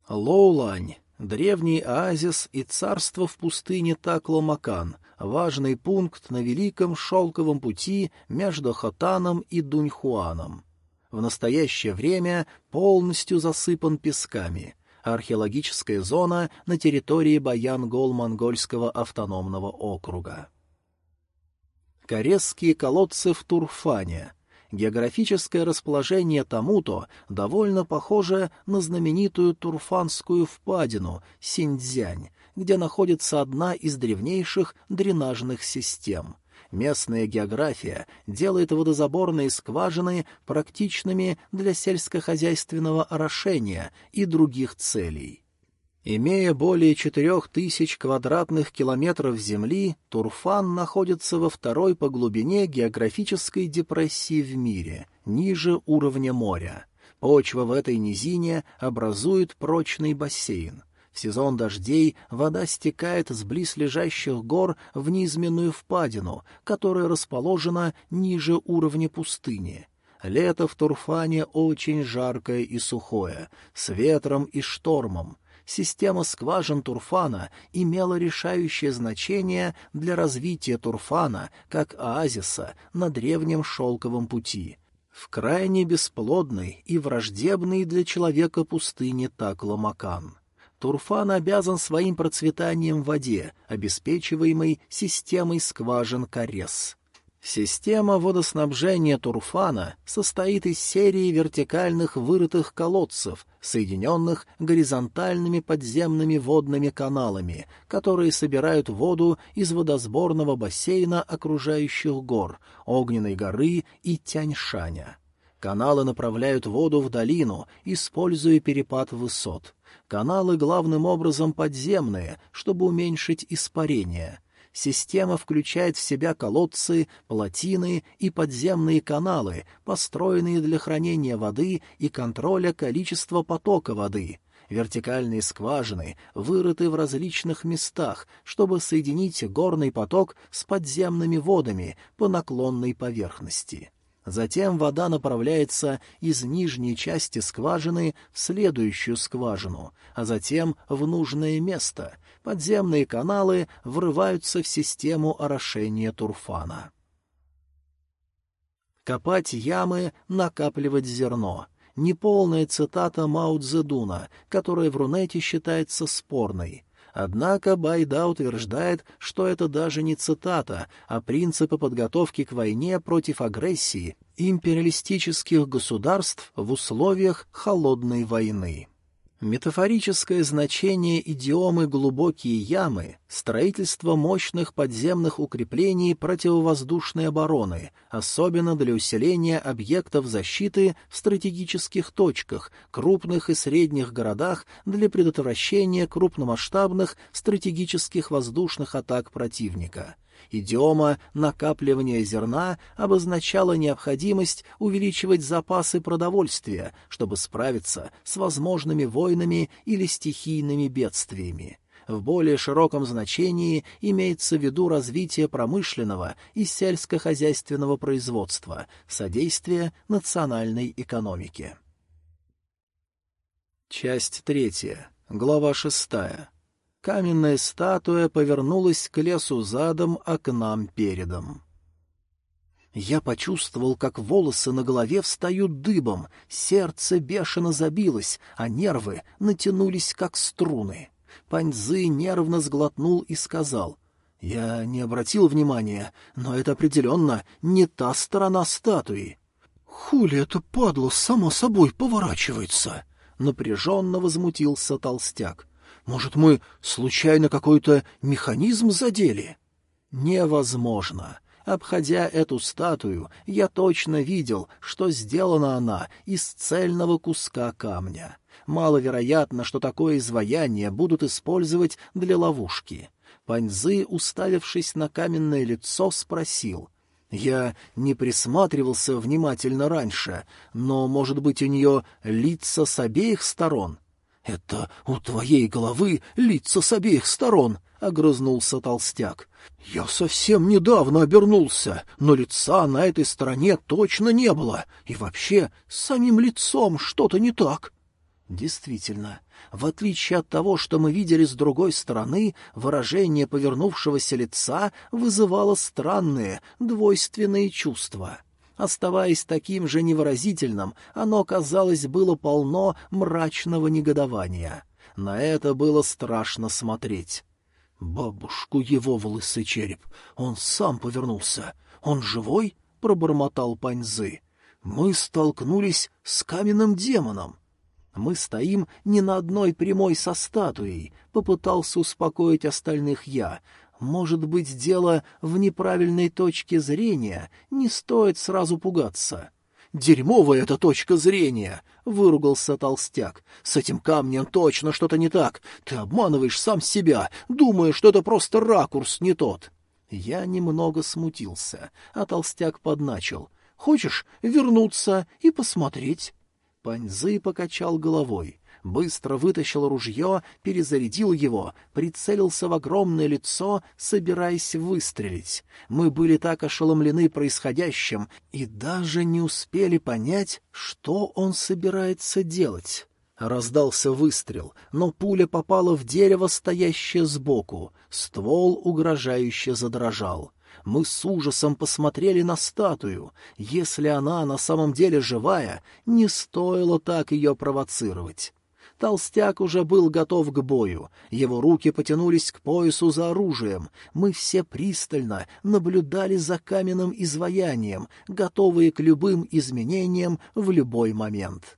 Лоулань древний оазис и царство в пустыне Такламакан, важный пункт на Великом Шелковом пути между Хотаном и Дуньхуаном. В настоящее время полностью засыпан песками. Археологическая зона на территории Баян-Гол автономного округа. Корейские колодцы в Турфане — Географическое расположение Тамуто довольно похоже на знаменитую Турфанскую впадину Синьцзянь, где находится одна из древнейших дренажных систем. Местная география делает водозаборные скважины практичными для сельскохозяйственного орошения и других целей. Имея более четырех тысяч квадратных километров земли, Турфан находится во второй по глубине географической депрессии в мире, ниже уровня моря. Почва в этой низине образует прочный бассейн. В сезон дождей вода стекает с близлежащих гор в низменную впадину, которая расположена ниже уровня пустыни. Лето в Турфане очень жаркое и сухое, с ветром и штормом, система скважин Турфана имела решающее значение для развития Турфана как оазиса на древнем шелковом пути, в крайне бесплодной и враждебной для человека пустыне Такламакан. Турфан обязан своим процветанием в воде, обеспечиваемой системой скважин Карес. Система водоснабжения Турфана состоит из серии вертикальных вырытых колодцев, соединенных горизонтальными подземными водными каналами, которые собирают воду из водосборного бассейна окружающих гор, Огненной горы и Тяньшаня. Каналы направляют воду в долину, используя перепад высот. Каналы главным образом подземные, чтобы уменьшить испарение — Система включает в себя колодцы, плотины и подземные каналы, построенные для хранения воды и контроля количества потока воды. Вертикальные скважины вырыты в различных местах, чтобы соединить горный поток с подземными водами по наклонной поверхности. Затем вода направляется из нижней части скважины в следующую скважину, а затем в нужное место. Подземные каналы врываются в систему орошения турфана. Копать ямы, накапливать зерно. Неполная цитата Мао Цзэдуна, которая в Рунете считается спорной — Однако Байда утверждает, что это даже не цитата, а принципы подготовки к войне против агрессии империалистических государств в условиях холодной войны. Метафорическое значение идиомы «глубокие ямы» — строительство мощных подземных укреплений противовоздушной обороны, особенно для усиления объектов защиты в стратегических точках, крупных и средних городах для предотвращения крупномасштабных стратегических воздушных атак противника — Идиома накапливания зерна обозначала необходимость увеличивать запасы продовольствия, чтобы справиться с возможными войнами или стихийными бедствиями. В более широком значении имеется в виду развитие промышленного и сельскохозяйственного производства, содействие национальной экономике. Часть третья. Глава шестая. Каменная статуя повернулась к лесу задом, а к нам передом. Я почувствовал, как волосы на голове встают дыбом, сердце бешено забилось, а нервы натянулись, как струны. Паньзы нервно сглотнул и сказал, «Я не обратил внимания, но это определенно не та сторона статуи». «Хули это падло само собой поворачивается?» — напряженно возмутился толстяк. Может, мы случайно какой-то механизм задели? Невозможно. Обходя эту статую, я точно видел, что сделана она из цельного куска камня. Маловероятно, что такое изваяние будут использовать для ловушки. Паньзы, уставившись на каменное лицо, спросил. «Я не присматривался внимательно раньше, но, может быть, у нее лица с обеих сторон?» «Это у твоей головы лица с обеих сторон!» — огрызнулся толстяк. «Я совсем недавно обернулся, но лица на этой стороне точно не было, и вообще с самим лицом что-то не так». Действительно, в отличие от того, что мы видели с другой стороны, выражение повернувшегося лица вызывало странные, двойственные чувства. Оставаясь таким же невыразительным, оно, казалось, было полно мрачного негодования. На это было страшно смотреть. «Бабушку его в лысый череп! Он сам повернулся! Он живой?» — пробормотал Паньзы. «Мы столкнулись с каменным демоном!» Мы стоим не на одной прямой со статуей, попытался успокоить остальных я. Может быть, дело в неправильной точке зрения, не стоит сразу пугаться. «Дерьмовая эта точка зрения!» — выругался толстяк. «С этим камнем точно что-то не так. Ты обманываешь сам себя, думая, что это просто ракурс не тот». Я немного смутился, а толстяк подначил. «Хочешь вернуться и посмотреть?» Паньзы покачал головой, быстро вытащил ружье, перезарядил его, прицелился в огромное лицо, собираясь выстрелить. Мы были так ошеломлены происходящим и даже не успели понять, что он собирается делать. Раздался выстрел, но пуля попала в дерево, стоящее сбоку. Ствол угрожающе задрожал. Мы с ужасом посмотрели на статую. Если она на самом деле живая, не стоило так ее провоцировать. Толстяк уже был готов к бою. Его руки потянулись к поясу за оружием. Мы все пристально наблюдали за каменным изваянием, готовые к любым изменениям в любой момент.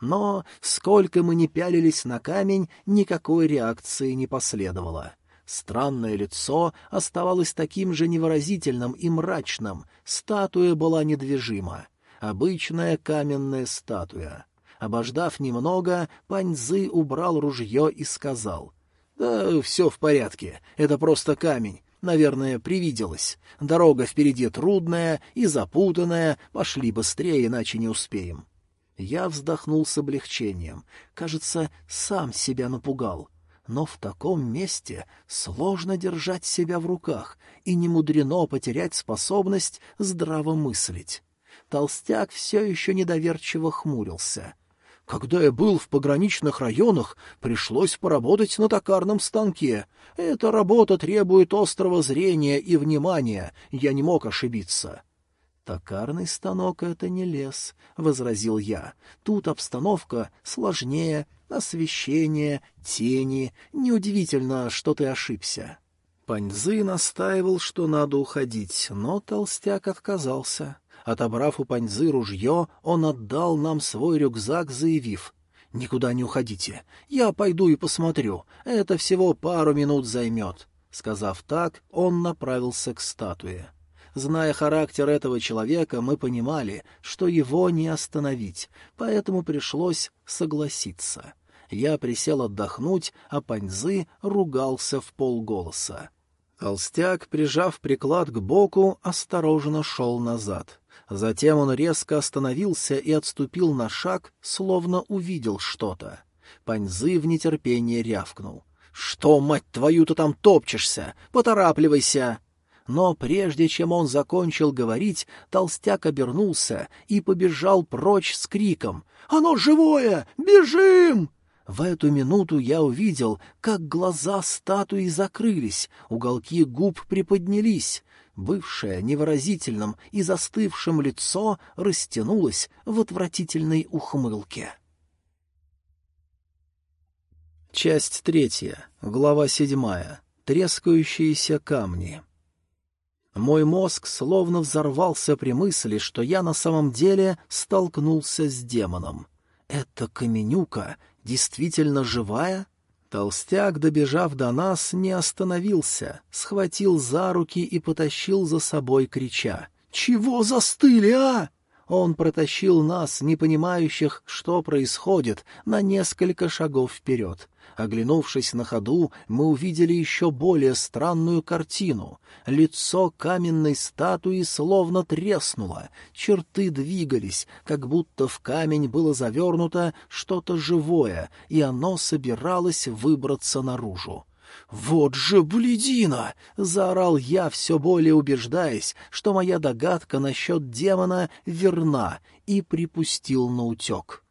Но, сколько мы ни пялились на камень, никакой реакции не последовало. Странное лицо оставалось таким же невыразительным и мрачным, статуя была недвижима. Обычная каменная статуя. Обождав немного, Паньзы убрал ружье и сказал. — Да все в порядке, это просто камень. Наверное, привиделось. Дорога впереди трудная и запутанная, пошли быстрее, иначе не успеем. Я вздохнул с облегчением. Кажется, сам себя напугал но в таком месте сложно держать себя в руках, и не мудрено потерять способность здраво мыслить. Толстяк все еще недоверчиво хмурился. Когда я был в пограничных районах, пришлось поработать на токарном станке. Эта работа требует острого зрения и внимания, я не мог ошибиться. «Токарный станок — это не лес», — возразил я. «Тут обстановка сложнее, освещение, тени. Неудивительно, что ты ошибся». Паньзы настаивал, что надо уходить, но толстяк отказался. Отобрав у Паньзы ружье, он отдал нам свой рюкзак, заявив, «Никуда не уходите. Я пойду и посмотрю. Это всего пару минут займет». Сказав так, он направился к статуе. Зная характер этого человека, мы понимали, что его не остановить, поэтому пришлось согласиться. Я присел отдохнуть, а Паньзы ругался в полголоса. Толстяк, прижав приклад к боку, осторожно шел назад. Затем он резко остановился и отступил на шаг, словно увидел что-то. Паньзы в нетерпении рявкнул. — Что, мать твою, ты там топчешься? Поторапливайся! но прежде чем он закончил говорить, толстяк обернулся и побежал прочь с криком «Оно живое! Бежим!» В эту минуту я увидел, как глаза статуи закрылись, уголки губ приподнялись. Бывшее невыразительным и застывшим лицо растянулось в отвратительной ухмылке. Часть третья, глава седьмая. Трескающиеся камни. Мой мозг словно взорвался при мысли, что я на самом деле столкнулся с демоном. Эта каменюка действительно живая? Толстяк, добежав до нас, не остановился, схватил за руки и потащил за собой, крича. «Чего застыли, а?» Он протащил нас, не понимающих, что происходит, на несколько шагов вперед. Оглянувшись на ходу, мы увидели еще более странную картину. Лицо каменной статуи словно треснуло, черты двигались, как будто в камень было завернуто что-то живое, и оно собиралось выбраться наружу. «Вот же бледина!» — заорал я, все более убеждаясь, что моя догадка насчет демона верна, и припустил на утек.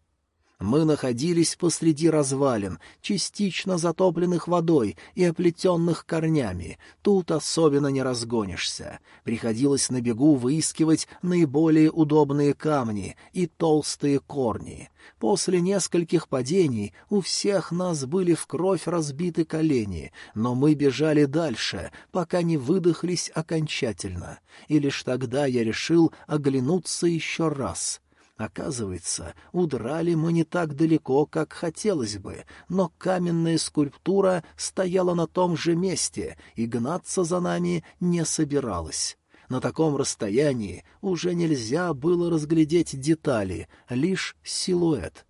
Мы находились посреди развалин, частично затопленных водой и оплетенных корнями. Тут особенно не разгонишься. Приходилось на бегу выискивать наиболее удобные камни и толстые корни. После нескольких падений у всех нас были в кровь разбиты колени, но мы бежали дальше, пока не выдохлись окончательно. И лишь тогда я решил оглянуться еще раз — Оказывается, удрали мы не так далеко, как хотелось бы, но каменная скульптура стояла на том же месте и гнаться за нами не собиралась. На таком расстоянии уже нельзя было разглядеть детали, лишь силуэт.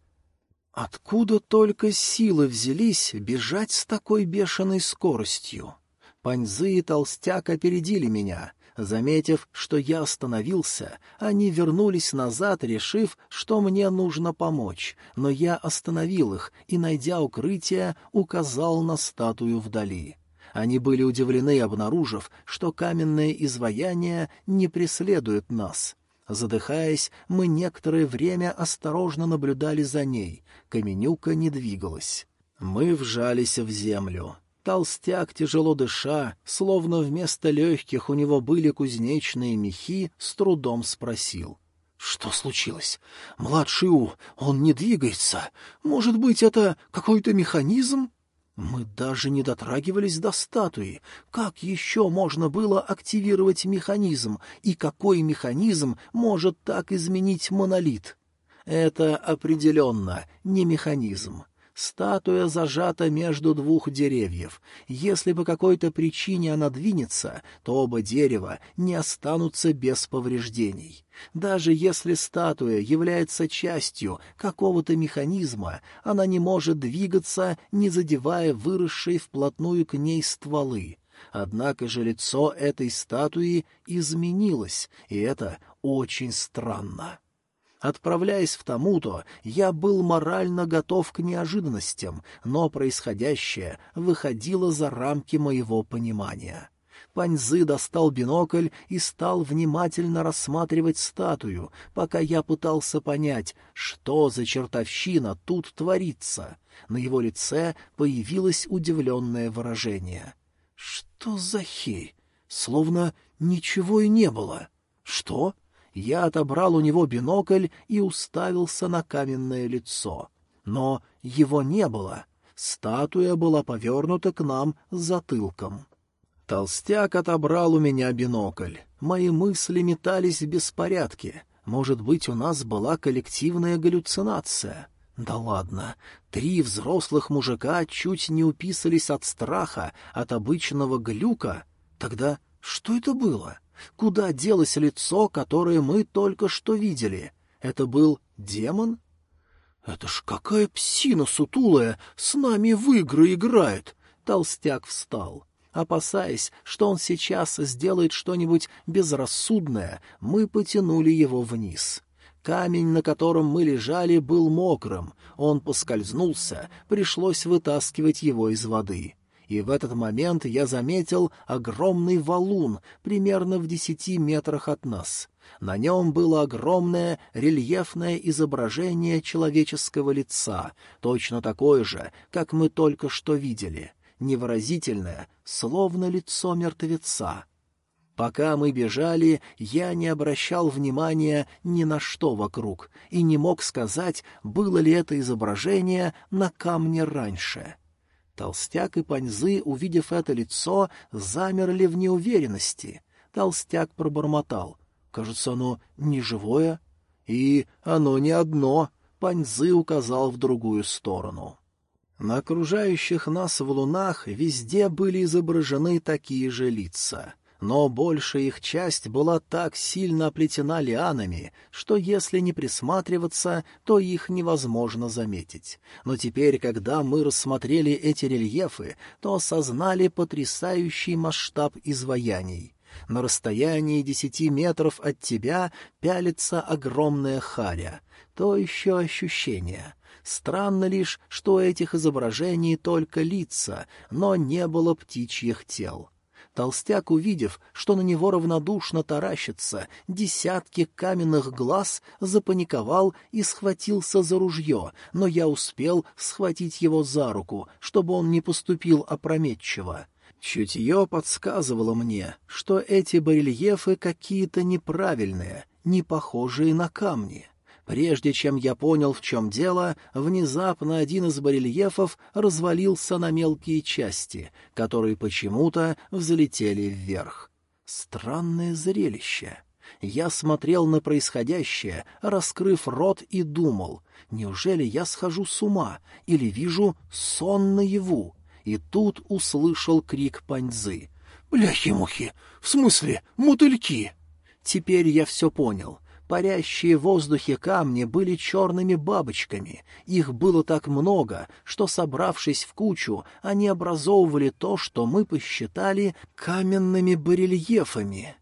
Откуда только силы взялись бежать с такой бешеной скоростью? Паньзы и толстяк опередили меня — Заметив, что я остановился, они вернулись назад, решив, что мне нужно помочь, но я остановил их и, найдя укрытие, указал на статую вдали. Они были удивлены, обнаружив, что каменное изваяние не преследует нас. Задыхаясь, мы некоторое время осторожно наблюдали за ней. Каменюка не двигалась. Мы вжались в землю. Толстяк, тяжело дыша, словно вместо легких у него были кузнечные мехи, с трудом спросил. — Что случилось? Младший У, он не двигается. Может быть, это какой-то механизм? Мы даже не дотрагивались до статуи. Как еще можно было активировать механизм? И какой механизм может так изменить монолит? Это определенно не механизм. Статуя зажата между двух деревьев. Если по какой-то причине она двинется, то оба дерева не останутся без повреждений. Даже если статуя является частью какого-то механизма, она не может двигаться, не задевая выросшие вплотную к ней стволы. Однако же лицо этой статуи изменилось, и это очень странно. Отправляясь в Тамуто, я был морально готов к неожиданностям, но происходящее выходило за рамки моего понимания. Паньзы достал бинокль и стал внимательно рассматривать статую, пока я пытался понять, что за чертовщина тут творится. На его лице появилось удивленное выражение. «Что за херь? Словно ничего и не было. Что?» Я отобрал у него бинокль и уставился на каменное лицо. Но его не было. Статуя была повернута к нам затылком. Толстяк отобрал у меня бинокль. Мои мысли метались в беспорядке. Может быть, у нас была коллективная галлюцинация. Да ладно, три взрослых мужика чуть не уписались от страха от обычного глюка. Тогда что это было? — Куда делось лицо, которое мы только что видели? Это был демон? Это ж какая псина сутулая с нами в игры играет! Толстяк встал. Опасаясь, что он сейчас сделает что-нибудь безрассудное, мы потянули его вниз. Камень, на котором мы лежали, был мокрым. Он поскользнулся, пришлось вытаскивать его из воды и в этот момент я заметил огромный валун примерно в десяти метрах от нас. На нем было огромное рельефное изображение человеческого лица, точно такое же, как мы только что видели, невыразительное, словно лицо мертвеца. Пока мы бежали, я не обращал внимания ни на что вокруг и не мог сказать, было ли это изображение на камне раньше. — Толстяк и Паньзы, увидев это лицо, замерли в неуверенности. Толстяк пробормотал. «Кажется, оно не живое». «И оно не одно», — Паньзы указал в другую сторону. На окружающих нас в лунах везде были изображены такие же лица. Но большая их часть была так сильно оплетена лианами, что если не присматриваться, то их невозможно заметить. Но теперь, когда мы рассмотрели эти рельефы, то осознали потрясающий масштаб изваяний. На расстоянии десяти метров от тебя пялится огромная харя. То еще ощущение. Странно лишь, что у этих изображений только лица, но не было птичьих тел. Толстяк, увидев, что на него равнодушно таращатся десятки каменных глаз, запаниковал и схватился за ружье, но я успел схватить его за руку, чтобы он не поступил опрометчиво. Чутье подсказывало мне, что эти барельефы какие-то неправильные, не похожие на камни. Прежде чем я понял, в чем дело, внезапно один из барельефов развалился на мелкие части, которые почему-то взлетели вверх. Странное зрелище. Я смотрел на происходящее, раскрыв рот и думал, неужели я схожу с ума или вижу сон наяву? И тут услышал крик паньзы. «Бляхи-мухи! В смысле, мотыльки!» Теперь я все понял. Парящие в воздухе камни были черными бабочками. Их было так много, что, собравшись в кучу, они образовывали то, что мы посчитали каменными барельефами.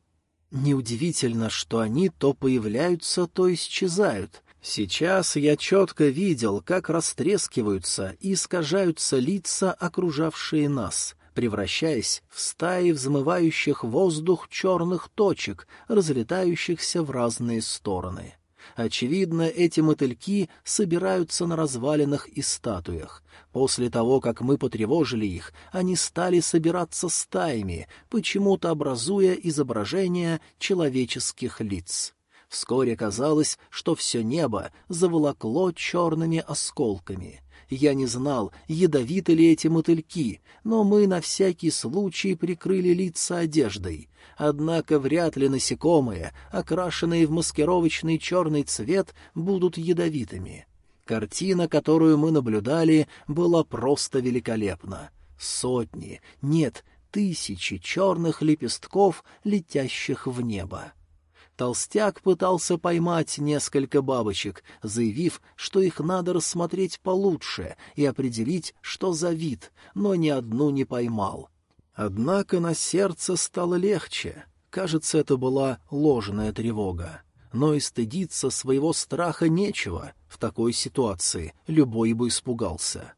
Неудивительно, что они то появляются, то исчезают. Сейчас я четко видел, как растрескиваются и искажаются лица, окружавшие нас — превращаясь в стаи взмывающих воздух черных точек, разлетающихся в разные стороны. Очевидно, эти мотыльки собираются на развалинах и статуях. После того, как мы потревожили их, они стали собираться стаями, почему-то образуя изображения человеческих лиц. Вскоре казалось, что все небо заволокло черными осколками. Я не знал, ядовиты ли эти мотыльки, но мы на всякий случай прикрыли лица одеждой. Однако вряд ли насекомые, окрашенные в маскировочный черный цвет, будут ядовитыми. Картина, которую мы наблюдали, была просто великолепна. Сотни, нет, тысячи черных лепестков, летящих в небо. Толстяк пытался поймать несколько бабочек, заявив, что их надо рассмотреть получше и определить, что за вид, но ни одну не поймал. Однако на сердце стало легче. Кажется, это была ложная тревога. Но и стыдиться своего страха нечего. В такой ситуации любой бы испугался.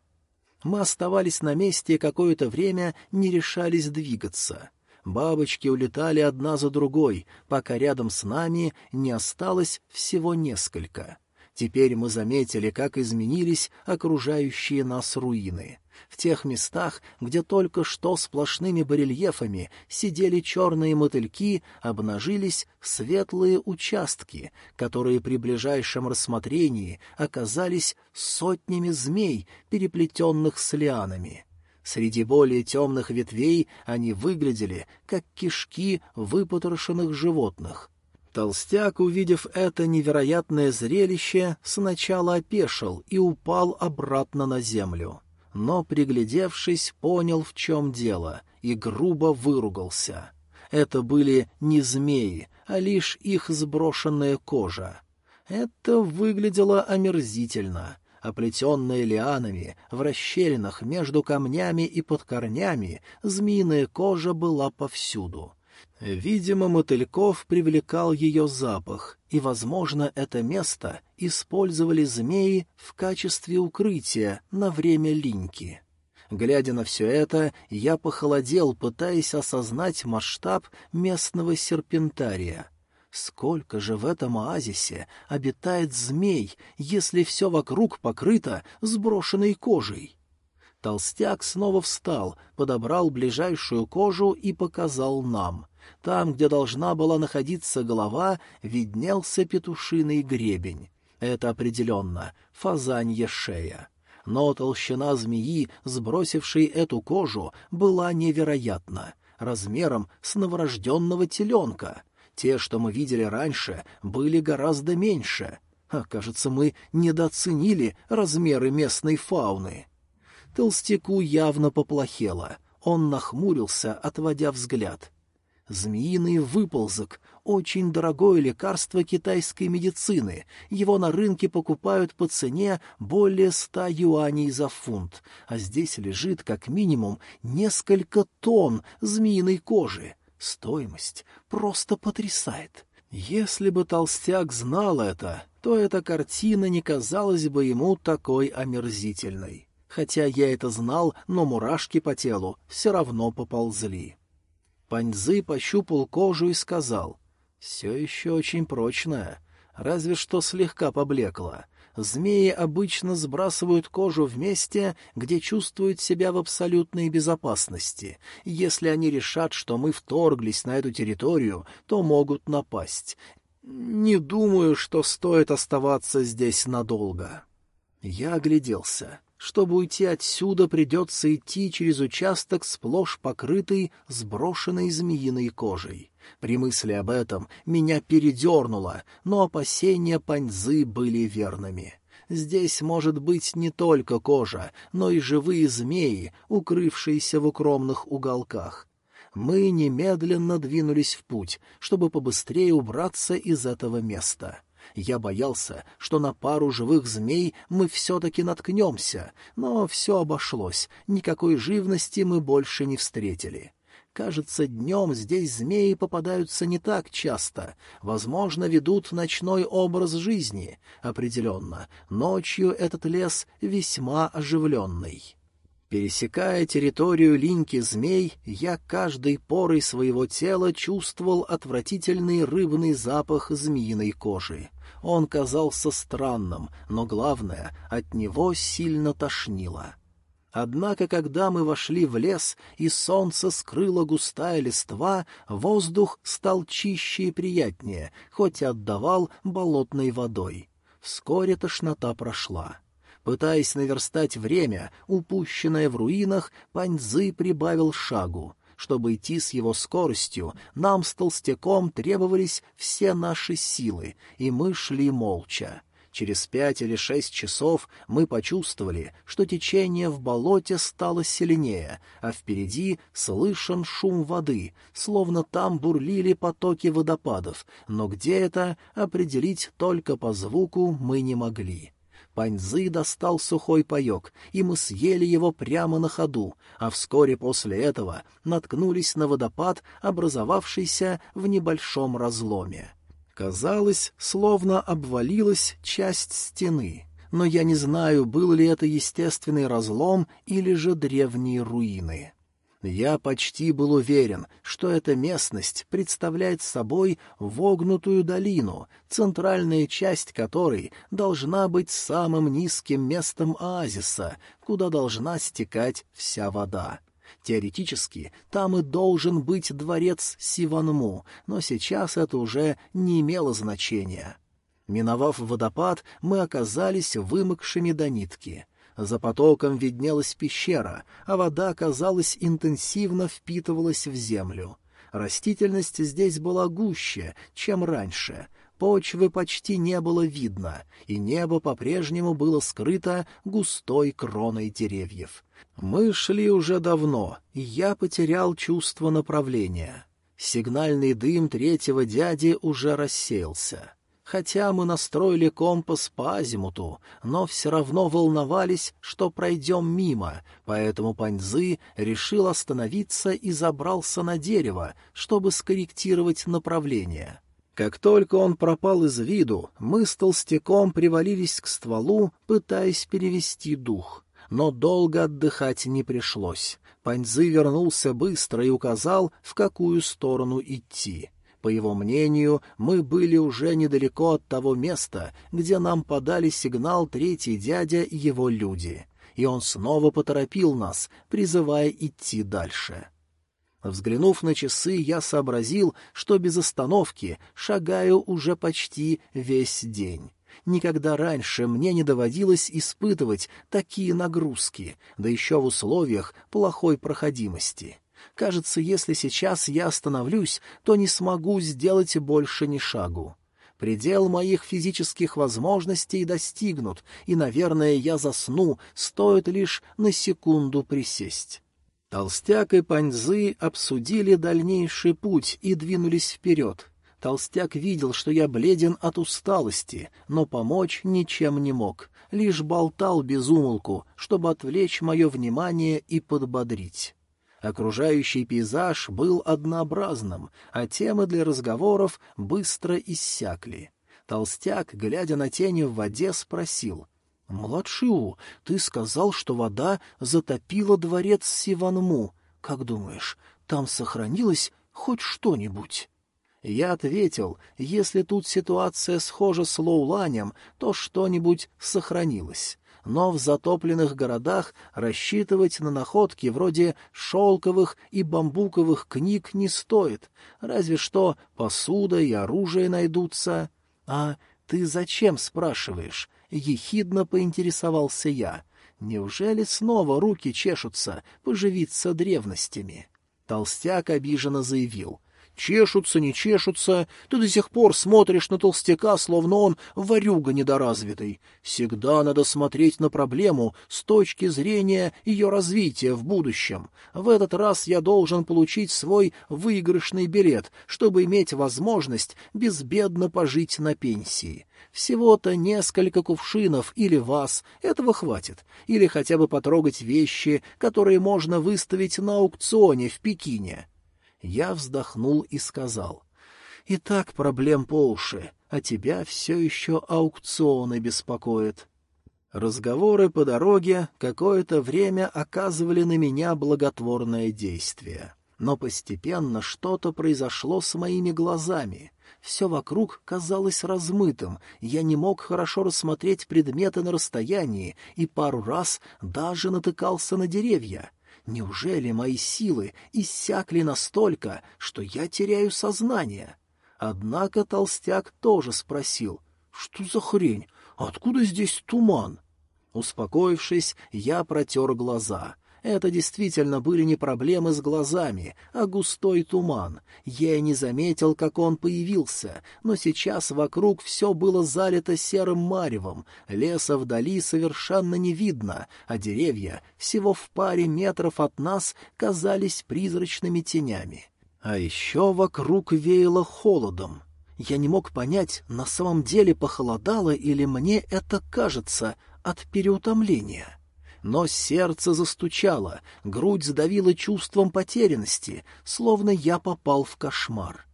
Мы оставались на месте какое-то время, не решались двигаться. Бабочки улетали одна за другой, пока рядом с нами не осталось всего несколько. Теперь мы заметили, как изменились окружающие нас руины. В тех местах, где только что сплошными барельефами сидели черные мотыльки, обнажились светлые участки, которые при ближайшем рассмотрении оказались сотнями змей, переплетенных с лианами. Среди более темных ветвей они выглядели, как кишки выпотрошенных животных. Толстяк, увидев это невероятное зрелище, сначала опешил и упал обратно на землю. Но, приглядевшись, понял, в чем дело, и грубо выругался. Это были не змеи, а лишь их сброшенная кожа. Это выглядело омерзительно — оплетенная лианами, в расщелинах между камнями и под корнями, змеиная кожа была повсюду. Видимо, мотыльков привлекал ее запах, и, возможно, это место использовали змеи в качестве укрытия на время линьки. Глядя на все это, я похолодел, пытаясь осознать масштаб местного серпентария — Сколько же в этом оазисе обитает змей, если все вокруг покрыто сброшенной кожей? Толстяк снова встал, подобрал ближайшую кожу и показал нам. Там, где должна была находиться голова, виднелся петушиный гребень. Это определенно фазанья шея. Но толщина змеи, сбросившей эту кожу, была невероятна, размером с новорожденного теленка — те, что мы видели раньше, были гораздо меньше. А, кажется, мы недооценили размеры местной фауны. Толстяку явно поплохело. Он нахмурился, отводя взгляд. Змеиный выползок — очень дорогое лекарство китайской медицины. Его на рынке покупают по цене более ста юаней за фунт, а здесь лежит как минимум несколько тонн змеиной кожи. Стоимость просто потрясает. Если бы толстяк знал это, то эта картина не казалась бы ему такой омерзительной. Хотя я это знал, но мурашки по телу все равно поползли. Паньзы пощупал кожу и сказал, «Все еще очень прочная, разве что слегка поблекла. Змеи обычно сбрасывают кожу в месте, где чувствуют себя в абсолютной безопасности. Если они решат, что мы вторглись на эту территорию, то могут напасть. Не думаю, что стоит оставаться здесь надолго». Я огляделся. Чтобы уйти отсюда, придется идти через участок, сплошь покрытый сброшенной змеиной кожей. При мысли об этом меня передернуло, но опасения паньзы были верными. Здесь может быть не только кожа, но и живые змеи, укрывшиеся в укромных уголках. Мы немедленно двинулись в путь, чтобы побыстрее убраться из этого места. Я боялся, что на пару живых змей мы все-таки наткнемся, но все обошлось, никакой живности мы больше не встретили. Кажется, днем здесь змеи попадаются не так часто. Возможно, ведут ночной образ жизни. Определенно, ночью этот лес весьма оживленный. Пересекая территорию линьки змей, я каждой порой своего тела чувствовал отвратительный рыбный запах змеиной кожи. Он казался странным, но главное, от него сильно тошнило. Однако, когда мы вошли в лес и солнце скрыло густая листва, воздух стал чище и приятнее, хоть и отдавал болотной водой. Вскоре тошнота прошла. Пытаясь наверстать время, упущенное в руинах, Паньзы прибавил шагу. Чтобы идти с его скоростью, нам с толстяком требовались все наши силы, и мы шли молча. Через пять или шесть часов мы почувствовали, что течение в болоте стало сильнее, а впереди слышен шум воды, словно там бурлили потоки водопадов, но где это, определить только по звуку мы не могли. Паньзы достал сухой паек, и мы съели его прямо на ходу, а вскоре после этого наткнулись на водопад, образовавшийся в небольшом разломе. Казалось, словно обвалилась часть стены, но я не знаю, был ли это естественный разлом или же древние руины. Я почти был уверен, что эта местность представляет собой вогнутую долину, центральная часть которой должна быть самым низким местом оазиса, куда должна стекать вся вода. Теоретически, там и должен быть дворец Сиванму, но сейчас это уже не имело значения. Миновав водопад, мы оказались вымокшими до нитки. За потоком виднелась пещера, а вода, казалось, интенсивно впитывалась в землю. Растительность здесь была гуще, чем раньше, почвы почти не было видно, и небо по-прежнему было скрыто густой кроной деревьев. Мы шли уже давно, и я потерял чувство направления. Сигнальный дым третьего дяди уже рассеялся. Хотя мы настроили компас по азимуту, но все равно волновались, что пройдем мимо, поэтому Паньзы решил остановиться и забрался на дерево, чтобы скорректировать направление. Как только он пропал из виду, мы с толстяком привалились к стволу, пытаясь перевести дух. Но долго отдыхать не пришлось. Паньзы вернулся быстро и указал, в какую сторону идти. По его мнению, мы были уже недалеко от того места, где нам подали сигнал третий дядя и его люди. И он снова поторопил нас, призывая идти дальше. Взглянув на часы, я сообразил, что без остановки шагаю уже почти весь день. Никогда раньше мне не доводилось испытывать такие нагрузки, да еще в условиях плохой проходимости. Кажется, если сейчас я остановлюсь, то не смогу сделать больше ни шагу. Предел моих физических возможностей достигнут, и, наверное, я засну, стоит лишь на секунду присесть. Толстяк и Паньзы обсудили дальнейший путь и двинулись вперед. Толстяк видел, что я бледен от усталости, но помочь ничем не мог, лишь болтал без умолку, чтобы отвлечь мое внимание и подбодрить. Окружающий пейзаж был однообразным, а темы для разговоров быстро иссякли. Толстяк, глядя на тени в воде, спросил. — Младшиу, ты сказал, что вода затопила дворец Сиванму. Как думаешь, там сохранилось хоть что-нибудь? Я ответил, если тут ситуация схожа с Лоуланем, то что-нибудь сохранилось. Но в затопленных городах рассчитывать на находки вроде шелковых и бамбуковых книг не стоит, разве что посуда и оружие найдутся. — А ты зачем спрашиваешь? — ехидно поинтересовался я. — Неужели снова руки чешутся поживиться древностями? Толстяк обиженно заявил. Чешутся, не чешутся, ты до сих пор смотришь на толстяка, словно он ворюга недоразвитый. Всегда надо смотреть на проблему с точки зрения ее развития в будущем. В этот раз я должен получить свой выигрышный билет, чтобы иметь возможность безбедно пожить на пенсии. Всего-то несколько кувшинов или вас, этого хватит. Или хотя бы потрогать вещи, которые можно выставить на аукционе в Пекине. Я вздохнул и сказал. «И так проблем по уши, а тебя все еще аукционы беспокоят». Разговоры по дороге какое-то время оказывали на меня благотворное действие. Но постепенно что-то произошло с моими глазами. Все вокруг казалось размытым, я не мог хорошо рассмотреть предметы на расстоянии и пару раз даже натыкался на деревья. Неужели мои силы иссякли настолько, что я теряю сознание? Однако толстяк тоже спросил, что за хрень, откуда здесь туман? Успокоившись, я протер глаза. Это действительно были не проблемы с глазами, а густой туман. Я и не заметил, как он появился, но сейчас вокруг все было залито серым маревом, леса вдали совершенно не видно, а деревья всего в паре метров от нас казались призрачными тенями. А еще вокруг веяло холодом. Я не мог понять, на самом деле похолодало или мне это кажется от переутомления но сердце застучало, грудь сдавила чувством потерянности, словно я попал в кошмар.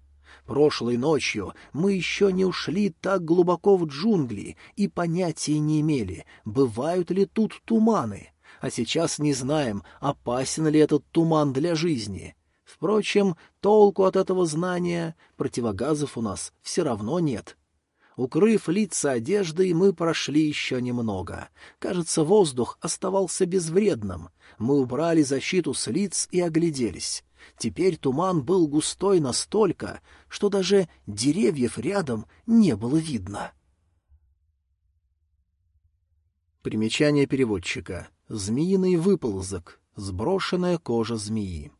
Прошлой ночью мы еще не ушли так глубоко в джунгли и понятия не имели, бывают ли тут туманы, а сейчас не знаем, опасен ли этот туман для жизни. Впрочем, толку от этого знания, противогазов у нас все равно нет. Укрыв лица одеждой, мы прошли еще немного. Кажется, воздух оставался безвредным. Мы убрали защиту с лиц и огляделись. Теперь туман был густой настолько, что даже деревьев рядом не было видно. Примечание переводчика. Змеиный выползок. Сброшенная кожа змеи.